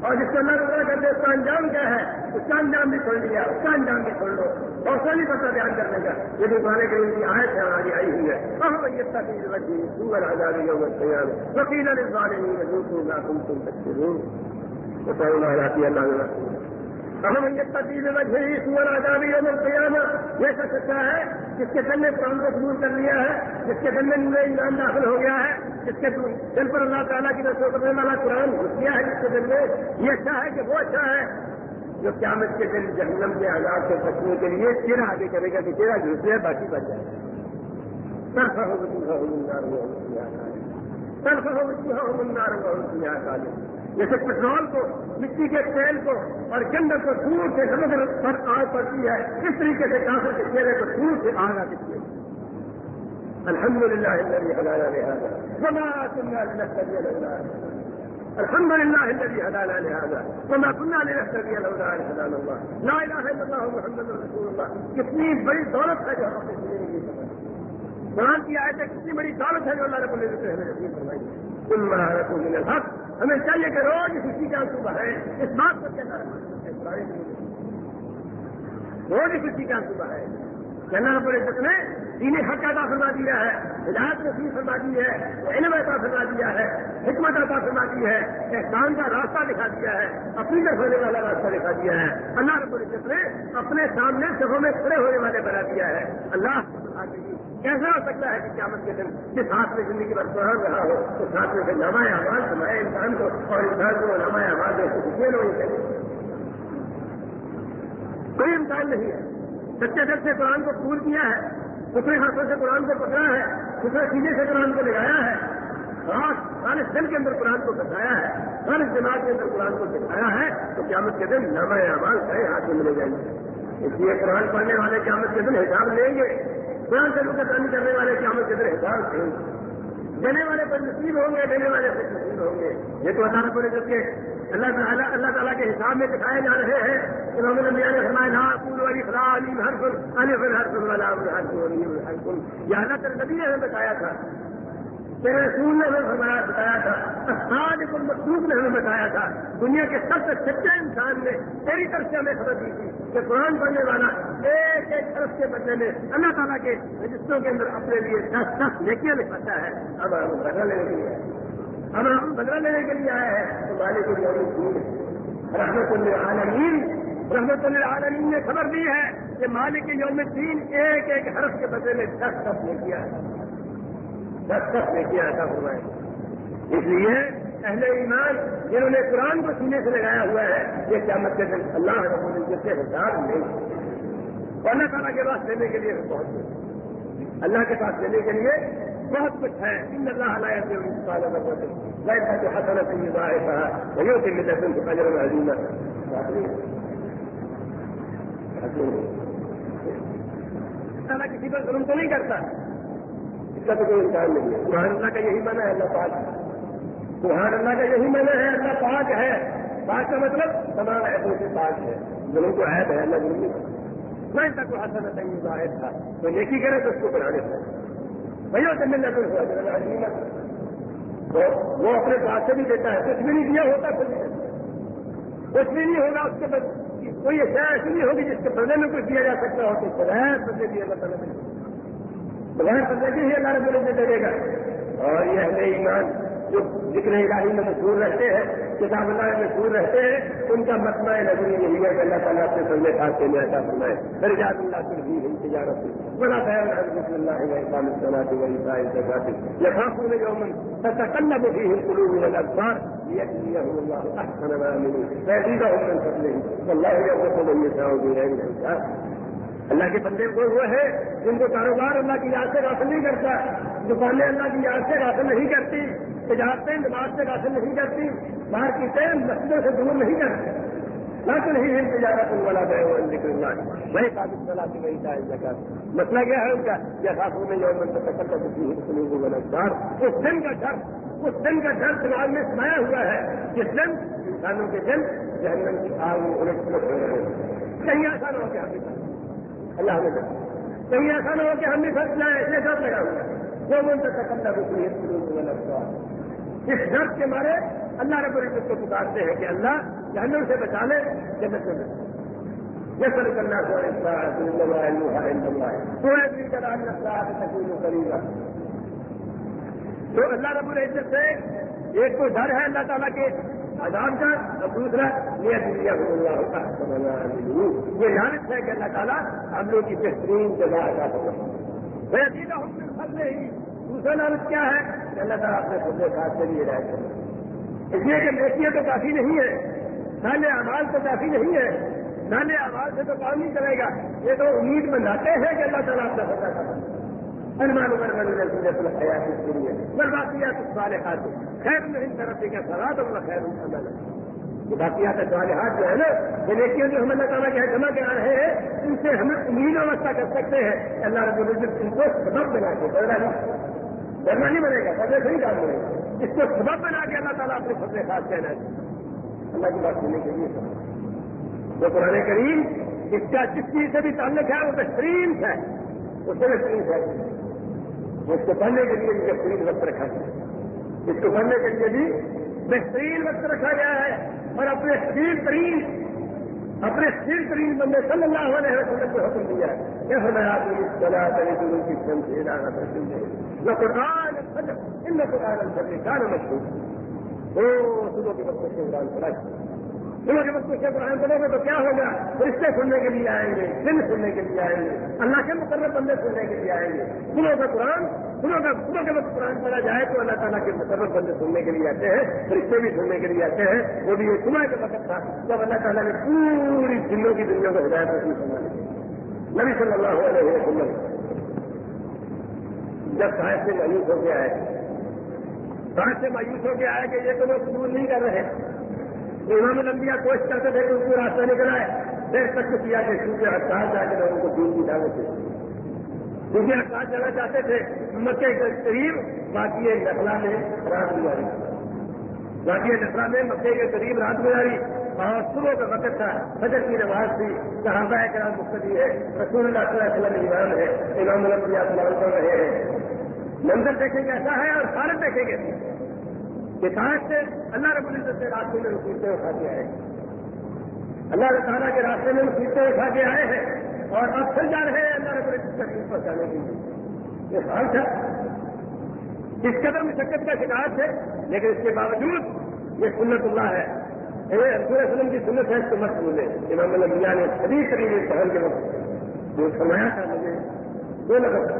اور جس کو اللہ گزرا کرتے اس کا انجام کیا ہے؟ اس کا انجام بھی کھول لیا اس کا انجام بھی کھول لو اور سبھی پتہ بیان کرنے کا. یہ بھی پانے کے لیے آئے تھے ہماری آئی ہوئی ہے. ہم یہ تقریب رکھی سور آزادی تیار وکیل والے تم تم سکتے ہوں تو جاتی ہے اللہ سور آزادی عمل قیامہ یہ سب سچا ہے، جس کے دل نے قرآن کو قبول کر لیا ہے، جس کے دل میں نور ایمان داخل ہو گیا ہے، جس کے دل پر اللہ تعالیٰ کی رسو کرنے والا قرآن گھس گیا ہے، جس کے دل میں یہ اچھا ہے کہ وہ اچھا ہے، جو قیامت کے دل جہنم کے آزاد سے بچنے کے لیے تیرا آگے کرے گا کہ تیرا گھس ہے باقی بچ جائے سرف ہو سرف ہو جیسے پٹرول کو، مٹی کے تیل کو اور جنگل کو دور سے سمندر پر آگ پڑتی ہے اس طریقے سے کافر کے چہرے کو دور سے آگ آتی ہے؟ الحمد للہ الحمد لله الذي هدانا لهذا. وما كنا لنهتدي لولا ان هدانا الله. لا اله الا الله محمد رسول کتنی بڑی دولت ہے جو ہم اپنی زندگی قرآن کی آیت کتنی بڑی دولت ہے جو اللہ رب العزت نے ہمیں نصیب فرمائی. من الحق ہمیں چاہیے کہ روز خوشی کا صبح ہے، اس بات کو کہنا روز خوشی کا صبح ہے۔ کہنا رب العزت نے دین حق عطا فرما دیا ہے، ہدایت نصیب فرما دی ہے، علم عطا فرما دیا ہے، حکمت عطا فرما دی ہے، احسان کا راستہ دکھا دیا ہے، اپنی طرف ہونے والا راستہ دکھا دیا ہے۔ اللہ رب العزت نے اپنے سامنے سبوں میں کھڑے ہونے والے بنا دیا ہے۔ اللہ کیسا ہو سکتا ہے کہ قیامت کے دن جس ہاتھ میں زندگی پر قرآن رہا ہو؟ اس ہاتھ میں سے نمایاں آواز سنائے انسان کو اور انسان کو نمایاں آواز ہے یہ لوگ کوئی امکان نہیں ہے۔ سچے دل سے قرآن کو پور کیا ہے دوسرے ہاتھوں سے قرآن کو پکڑا ہے دوسرے سینے سے قرآن کو لگایا ہے، خاص خالص دل کے اندر قرآن کو بتایا ہے، خالص دماغ کے اندر قرآن کو دکھایا ہے، تو قیامت کے دن نمایاں آواز کئی ہاتھ میں ملے جائیں گے۔ اس لیے قرآن پڑھنے والے قیامت کے دن حساب لیں گے۔ ہاں، قرآن سے روکے تعلیم کرنے والے کیا ہمیں کتنے ہزار تھے دینے والے پر نصیب ہوں گے، دینے والے پر نصیب ہوں گے۔ یہ تو اللہ پورے جب کے اللہ تعالیٰ اللہ تعالیٰ کے حساب میں دکھائے جا رہے ہیں انہوں نے میرے فرمایا نا پور والی خدا علی ہر فل علی فل ہر فل والا ہر فل ہر یہ اللہ تعالیٰ نبی نے ہمیں بتایا تھا تیرے رسول نے ہمیں بتایا تھا آج کو مخلوق نے ہمیں بتایا تھا، دنیا کے سب سے سچے انسان نے تیری طرف سے ہمیں خبر دی تھی کہ قرآن پڑھنے والا ایک ایک طرف کے بدلے میں اللہ تعالیٰ کے رجسٹروں کے اندر اپنے لیے دس دس نیکیاں لکھاتا ہے۔ اب ہم بدلا لینے کے لیے اب ہم بدلا لینے کے لیے آئے ہیں۔ تو مالک کی رحمت العالمین رحمت العالمین نے خبر دی ہے کہ مالک یوم الدین ایک ایک حرف کے بدلے میں دس دس نیکیاں دستخط لے کے ایسا ہوا ہے اس لیے اہل ایمان جنہوں نے قرآن کو سینے سے لگایا ہوا ہے، یہ کیا مطلب اللہ رب العزت سے حساب نہیں اللہ تعالیٰ کے پاس لینے کے لیے پہنچے اللہ کے پاس لینے کے لیے بہت کچھ ہے۔ ان اللہ علیہ ویسا حسن سے ظاہر کہا کے ملے تم کو اجر عظیم اللہ کسی پر ظلم تو نہیں کرتا۔ اس کا تو کوئی انکار نہیں ہے۔ سبحان اللہ کا یہی مانا ہے، اللہ پاک سبحان اللہ کا یہی مانا ہے، اللہ پاک ہے۔ پاک کا مطلب تمام ایسوں سے پاک ہے۔ ظلم کو عیب ہے، اللہ ظلم نہیں میں تک کو حسن تنگی ظاہر تھا تو نیکی کرے تو اس کو بنا دیتا بھائی سے ملنا تو تو وہ اپنے پاس سے بھی دیتا ہے، کچھ بھی نہیں دیا ہوتا، کچھ بھی کچھ بھی نہیں ہوگا، اس کے بعد کوئی ایسا ایسی نہیں ہوگی جس کے بدلے میں کچھ دیا جا سکتا ہو۔ تو بغیر بدلے بھی اللہ تعالیٰ بغیر بدلے بھی ہی اللہ رب العزت دے گا اور یہ اہل ایمان جو ذکر الہی میں مشہور رہتے ہیں، کتاب اللہ میں مشہور رہتے ہیں، ان کا مسئلہ نظر یہی ہے کہ اللہ تعالیٰ سے سمجھے خاص کے لیے ایسا فرمائے۔ پھر جات اللہ سے بھی ہم تجارت بڑا خیر رحمۃ اللہ علیہ صلاح وعیساء زکات يخافون يوما تتقلب فيه القلوب والابصار ليجزيهم الله احسن ما عملوا۔ ويزيدهم من فضله والله يرزق من يشاء بغير حساب۔ اللہ کے بندے کو وہ ہے جن کو کاروبار اللہ کی یاد سے حاصل نہیں کرتا، دکانیں اللہ کی یاد سے حاصل نہیں کرتی تجارتیں نماز سے حاصل نہیں کرتی، باہر کی ٹین مسجدوں سے دور نہیں کرتی۔ نہ تو نہیں ہے تجارت والا گئے وہ ذکر اللہ۔ وہی قابل چلا کی وہی چاہے جگہ مسئلہ کیا ہے ان کا یا خاصوں میں جو منتر تک کسی ہندو اس دن کا ڈر اس دن کا ڈر دماغ میں سنایا ہوا ہے جس دن انسانوں کے دن جہنم کی آگ میں الٹ پلٹ ہو رہے ہیں۔ کہیں ایسا نہ ہو کہ ہم اللہ نے کہیں ایسا نہ ہو کہ ہم بھی فرق لائیں ایسے سب لگا ہوا جو من تک اللہ رکھی اس ڈر کے مارے اللہ رب العزت کو پکارتے ہیں کہ اللہ جہنم سے بچا لے، جنت میں یہ کرنا کرے گا تو اللہ رب العزت سے ایک تو ڈر ہے اللہ تعالیٰ کے عذاب کا اور دوسرا یہ دنیا کو اللہ ہوتا یہ لالچ ہے کہ اللہ تعالیٰ ہم لوگ کی بہترین جگہ ادا کرنا میں عقیدہ ہم نے سب نہیں دوسرا لالچ کیا ہے؟ کہ اللہ تعالیٰ اپنے خود ساتھ سے لیے رہے اس لیے کہ نیکیاں تو کافی نہیں ہے۔ نالے آواز تو کافی نہیں ہے۔ نالے آواز سے تو کام نہیں کرے گا۔ یہ تو امید بناتے ہیں کہ اللہ تعالیٰ اپنا پتا کرتا المال مرمن نزلت الحياة الدنيا. والباقيات الصالحات. خیر من طرف کا سلاد اور خیر یہ باقیات صالحات جو ہے نا یہ نیکیاں جو ہم اللہ تعالیٰ کے جمع کے آ رہے ہیں ان سے ہم امید وابستہ کر سکتے ہیں اللہ رب العزت ان کو سبب بنا کے بدلا نہیں بدلا نہیں بنے گا بدلے سے ہی کام بنے گا اس کو سبب بنا کے اللہ تعالیٰ اپنے فضل خاص کہنا ہے اللہ کی بات سننے کے لیے وہ قرآن کریم اس کا جس چیز سے بھی تعلق ہے وہ بہترین ہے اس سے بہترین ہے اس کو پڑھنے کے لیے بھی بہترین وقت رکھا گیا۔ اس کو پڑھنے کے لیے بھی بہترین وقت رکھا گیا ہے اور اپنے شیر ترین اپنے شیر ترین بندے صلی اللہ علیہ وسلم کو حکم دیا ہے ہمیں آدمی چلا کرے گرو کی سم سے نہ قرآن ان قرآن کان مشہور۔ وہ صبح کے وقت سے قرآن پڑھا صبح کے وقت سے قرآن پڑھو گے تو کیا ہوگا؟ رشتے سننے کے لیے آئیں گے دن سننے کے لیے آئیں گے، اللہ کے مقرر بندے سننے کے لیے آئیں گے۔ صبح کا قرآن صبح کا صبح کے وقت قرآن پڑھا جائے تو اللہ تعالیٰ کے مقرر بندے سننے کے لیے آتے ہیں، رشتے بھی سننے کے لیے آتے ہیں۔ وہ بھی ایک صبح کا وقت تھا جب اللہ تعالیٰ نے پوری دنوں کی دنیا کو ہدایت رسمی سنا نبی صلی اللہ علیہ وسلم جب صاحب سے مایوس ہو کے آئے صاحب سے مایوس ہو کے آئے کہ یہ تو لوگ قبول نہیں کر رہے۔ امام الانبیاء کوشش کرتے تھے کہ ان کو راستہ نکل آئے دیر تک کیا کہ کیونکہ ہڑتال جا کے لوگوں کو دین کی دعوت تھے کیونکہ ہڑتال جانا چاہتے تھے مکے کے قریب باقی نخلا میں رات گزاری۔ باقی نخلا میں مکے کے قریب رات گزاری۔ اور صبح کا وقت تھا، فجر کی نماز تھی۔ صحابہ کرام مختلف ہے رسول اللہ صلی اللہ علیہ وسلم ہے امام الانبیاء سلام کر رہے ہیں۔ منظر دیکھیں گے، ایسا ہے اور حالت دیکھیں گے۔ کہ کاش سے؟ اللہ رب العزت کے راستے میں مصیبتیں اٹھا کے آئے اللہ تعالیٰ کے راستے میں مصیبتیں اٹھا کے آئے ہیں اور اب پھر جا رہے ہیں اللہ رب العزت تکلیف پہنچانے کے لیے۔ یہ حال تھا۔ اس قدر مشقت کا شکار تھے، لیکن اس کے باوجود یہ سنت اللہ ہے۔ پورے فلم کی سنت ہے، اس کو مت بولے امام الانبیاء نے سبھی قریب پہل کے وقت جو سمایا تھا مجھے دو لفظ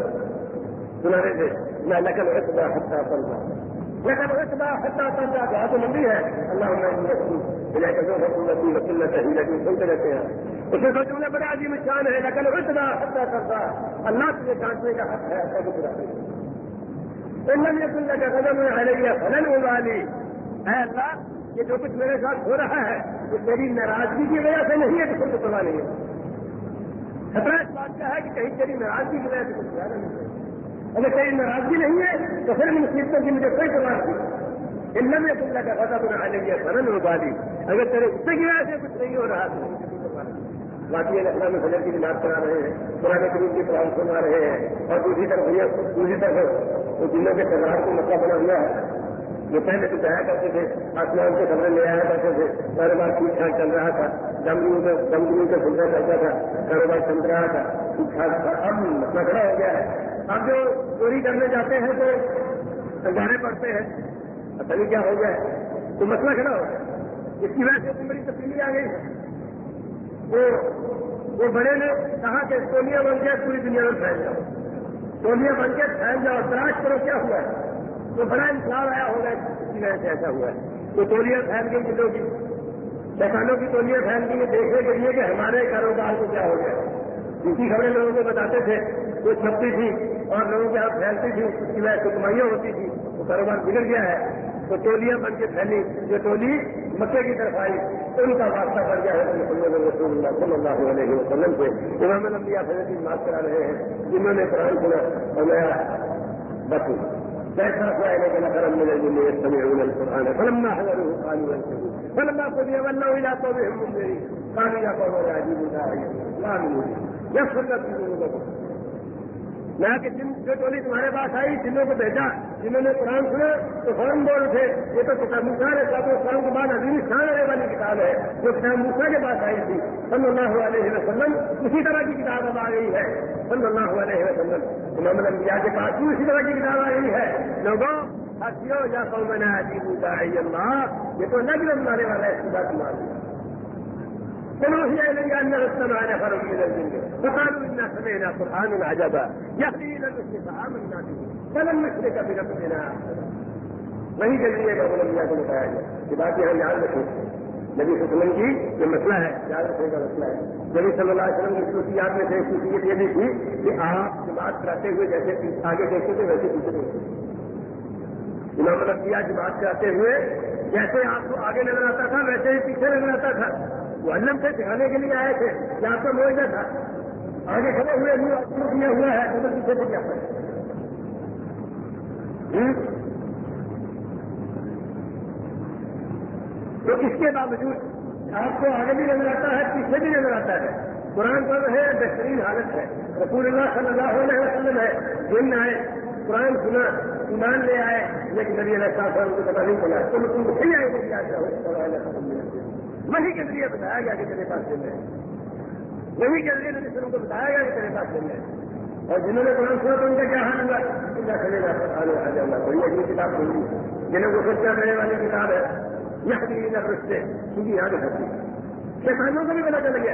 سنانے تھے میں نقل ہے ہفتہ پل رہا لیکن اس بار حتہ تنجا جو آج مندی ہے اللہ وسلم سنتے رہتے ہیں اس میں سوچوں میں بڑا عظیم شان ہے لیکن اس بار حتہ کرتا اللہ سے جانچنے کا حق ہے ایسا کچھ رہا علم یہ اللہ کا قدم ہے علیہ فلن والی اے اللہ، یہ جو کچھ میرے ساتھ ہو رہا ہے وہ میری ناراضگی کی وجہ سے نہیں ہے کہ کچھ پرواہ نہیں ہے۔ خطرہ اس بات کا ہے کہ کہیں تیری ناراضگی کی وجہ سے کچھ زیادہ نہیں ہے۔ اگر تیری ناراضگی نہیں ہے تو پھر مصیبتوں کی مجھے کوئی پرواہ نہیں۔ علم یہ اللہ کا قدم ہے علیہ فلن والی اگر تیرے اس کی وجہ سے کچھ نہیں ہو رہا تو واقعی اسلام میں فجر کی بات کرا رہے ہیں، قرآن کریم کی قرآن سنا رہے ہیں، اور دوسری طرف یہ دوسری طرف وہ جنوں کے سردار کو مسئلہ بنا ہوا ہے۔ جو پہلے تو جایا کرتے تھے، آسمان کے خبریں لے آیا کرتے تھے۔ کاروبار ٹھیک ٹھاک چل رہا تھا۔ دمدنوں کا دمدنوں کا سلسلہ چلتا تھا۔ کاروبار چل رہا تھا۔ ٹھیک ٹھاک تھا اب مسئلہ کھڑا ہو گیا ہے۔ اب جو چوری کرنے جاتے ہیں تو سنجھانے پڑتے ہیں۔ پتہ نہیں کیا ہو گیا ہے۔ تو مسئلہ کھڑا ہو گیا؟ اس کی وجہ سے اتنی بڑی تبدیلی آ گئی ہے وہ وہ بڑے نے کہا کہ سونیا بن کے پوری دنیا میں پھیل جاؤ۔ سونیا بن کے پھیل جاؤ۔ تلاش کرو کیا ہوا ہے؟ وہ بڑا انسان آیا ہوگا اس کی وجہ سے ایسا ہوا ہے۔ تو تولیاں پھیل گئی کلو کی۔ کسانوں کی تولیاں پھیل گئی دیکھنے کے لیے کہ ہمارے کاروبار کو کیا ہو گیا اسی خبریں لوگوں کو بتاتے تھے، وہ چھپتی تھی اور لوگوں کے ہاتھ پھیلتی تھی اس کی وجہ سے ہوتی تھی، وہ کاروبار بگڑ گیا ہے۔ تو ٹولیاں بن کے پھیلی، جو ٹولی مکے کی طرف آئی، ان کا واسطہ بن گیا ہے محمد رسول اللہ صلی اللہ علیہ وسلم سے امام الانبیاء حضرت کی بات کرا رہے ہیں، جنہوں نے قرآن سنا اور نیا بس جیسا سوائے کہ نقرم ملے جن يستمعون القرآن، فلما حضروا قالوا انتهوا فلما قضي ولوا الى قومهم منذرين، قالوا يا قوم لا يجيبوا داعيا لا من يغفر لكم ذنوبكم کہ جن جو ٹولی تمہارے پاس آئی، جنہوں کو بھیجا، جنہوں نے قرآن سنا، تو فوراً بول اٹھے۔ یہ تو کتاب موسا ہے ساتھ قرآن کے بعد عظیم شان رہنے والی کتاب ہے۔ جو کتاب موسا کے پاس آئی تھی، صلی اللہ علیہ وسلم، اسی طرح کی کتاب اب آ گئی ہے۔ صلی اللہ علیہ وسلم، امام الانبیاء کے پاس بھی اسی طرح کی کتاب آ گئی ہے۔ لوگوں ہاتھیوں یا قوم عجیب اللہ، یہ تو الگ بنانے والا ہے، اس کی بات مان فنوحي إلي أن السماء نفر من الجن فقالوا إنا سمعنا قرآنا عجبا يهدي إلى الرشد فآمنا به فلن نشرك بربنا وہی کے لیے بابو الانبیاء کو بتایا گیا یہ بات یہاں یاد رکھیں نبی وسلم کی یہ مسئلہ ہے یاد رکھنے کا مسئلہ ہے نبی صلی اللہ علیہ وسلم کی خصوصیات میں سے خصوصیت یہ بھی تھی کہ آپ کی بات کراتے ہوئے جیسے آگے دیکھتے تھے ویسے پیچھے دیکھتے تھے امام الانبیاء کی بات کراتے ہوئے جیسے آپ کو آگے نظر آتا تھا ویسے ہی پیچھے نظر آتا تھا وہ علم سے سکھانے کے لیے آئے تھے کہ آپ کا موجہ تھا آگے کھڑے ہوئے منہ کیا ہوا ہے تو پیچھے سے کیا تو اس کے باوجود آپ کو آگے بھی نظر آتا ہے، پیچھے بھی نظر آتا ہے۔ قرآن پر ہے، بہترین حالت ہے۔ رسول اللہ صلی اللہ علیہ وسلم ہے جن آئے، قرآن سنا، ایمان لے آئے، لیکن نبی علیہ السلام کو پتا نہیں چلا۔ تو تم کو صحیح آئے گا وہی کے ذریعے بتایا گیا کہ تیرے پاس دن ہے۔ وہی کے ذریعے نبی کو بتایا گیا کہ تیرے پاس دن ہے۔ اور جنہوں نے قرآن سنا تو ان کا کیا حال ہوا ان کا چلے گا آنے آ جانا کوئی اگلی کتاب نہیں جنہوں کو سچا کرنے والی کتاب ہے۔ یہ بھی نہ رشتے کیونکہ یہاں دکھاتی شیطانوں کو بھی پتا چل گیا۔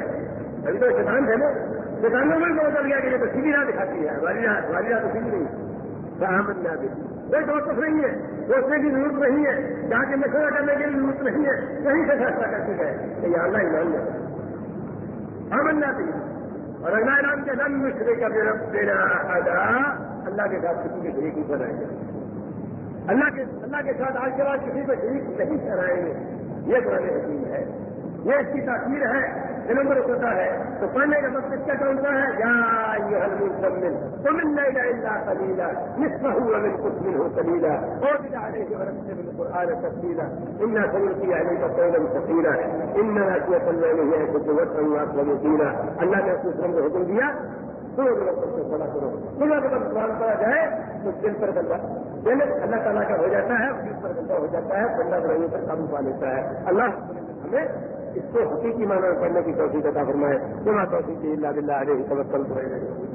ابھی تو شیطان تھے نا۔ شیطانوں کو بھی پتا چل گیا کہ یہ تو سیدھی راہ دکھاتی ہے۔ ہماری والی والی تو سیدھی نہیں۔ سہامت نہ دیتی کوئی توقف نہیں ہے۔ سوچنے کی ضرورت نہیں ہے۔ جہاں کے مشورہ کرنے کی ضرورت نہیں ہے۔ کہیں سے فیصلہ کرتے گئے کہ یہ اللہ ایمان ہے امن چاہیے تھی اور اللہ رام کے رنگ مشرے کا میرا دینا ادا اللہ کے ساتھ کسی کے شریک نہیں بنائیں گے اللہ کے اللہ کے ساتھ آج کے بعد کسی کو شریک نہیں کرائیں گے یہ پرانے حکیم ہے یہ اس کی تاثیر ہے نمبر ہوتا ہے، تو پڑھنے کا مقصد کیا کون سا ہے؟ یا یہ حلم سمن تو مل نہیں جائے اللہ کلیلہ نصف ہوا من کچھ من ہو کلیلہ اور بھی کے برف سے بالکل آر تفصیلہ ان سبر کی آنے کا پہلم تفصیلہ ان نہ پلے نہیں ہے کچھ وقت اللہ کو دینا اللہ نے اس کو حکم دیا دو دنوں سے بڑا کرو۔ خدا کے بعد سوال جائے، تو دل پر بندہ، دل اللہ تعالیٰ کا ہو جاتا ہے دل پر بندہ ہو جاتا ہے بندہ برائی پر قابو پا لیتا ہے۔ اللہ ہمیں اس کو حقیقی معنی پڑھنے کی توفیق عطا فرمائے. بنا توفیق اللہ بلّہ علیہ توکل کرے.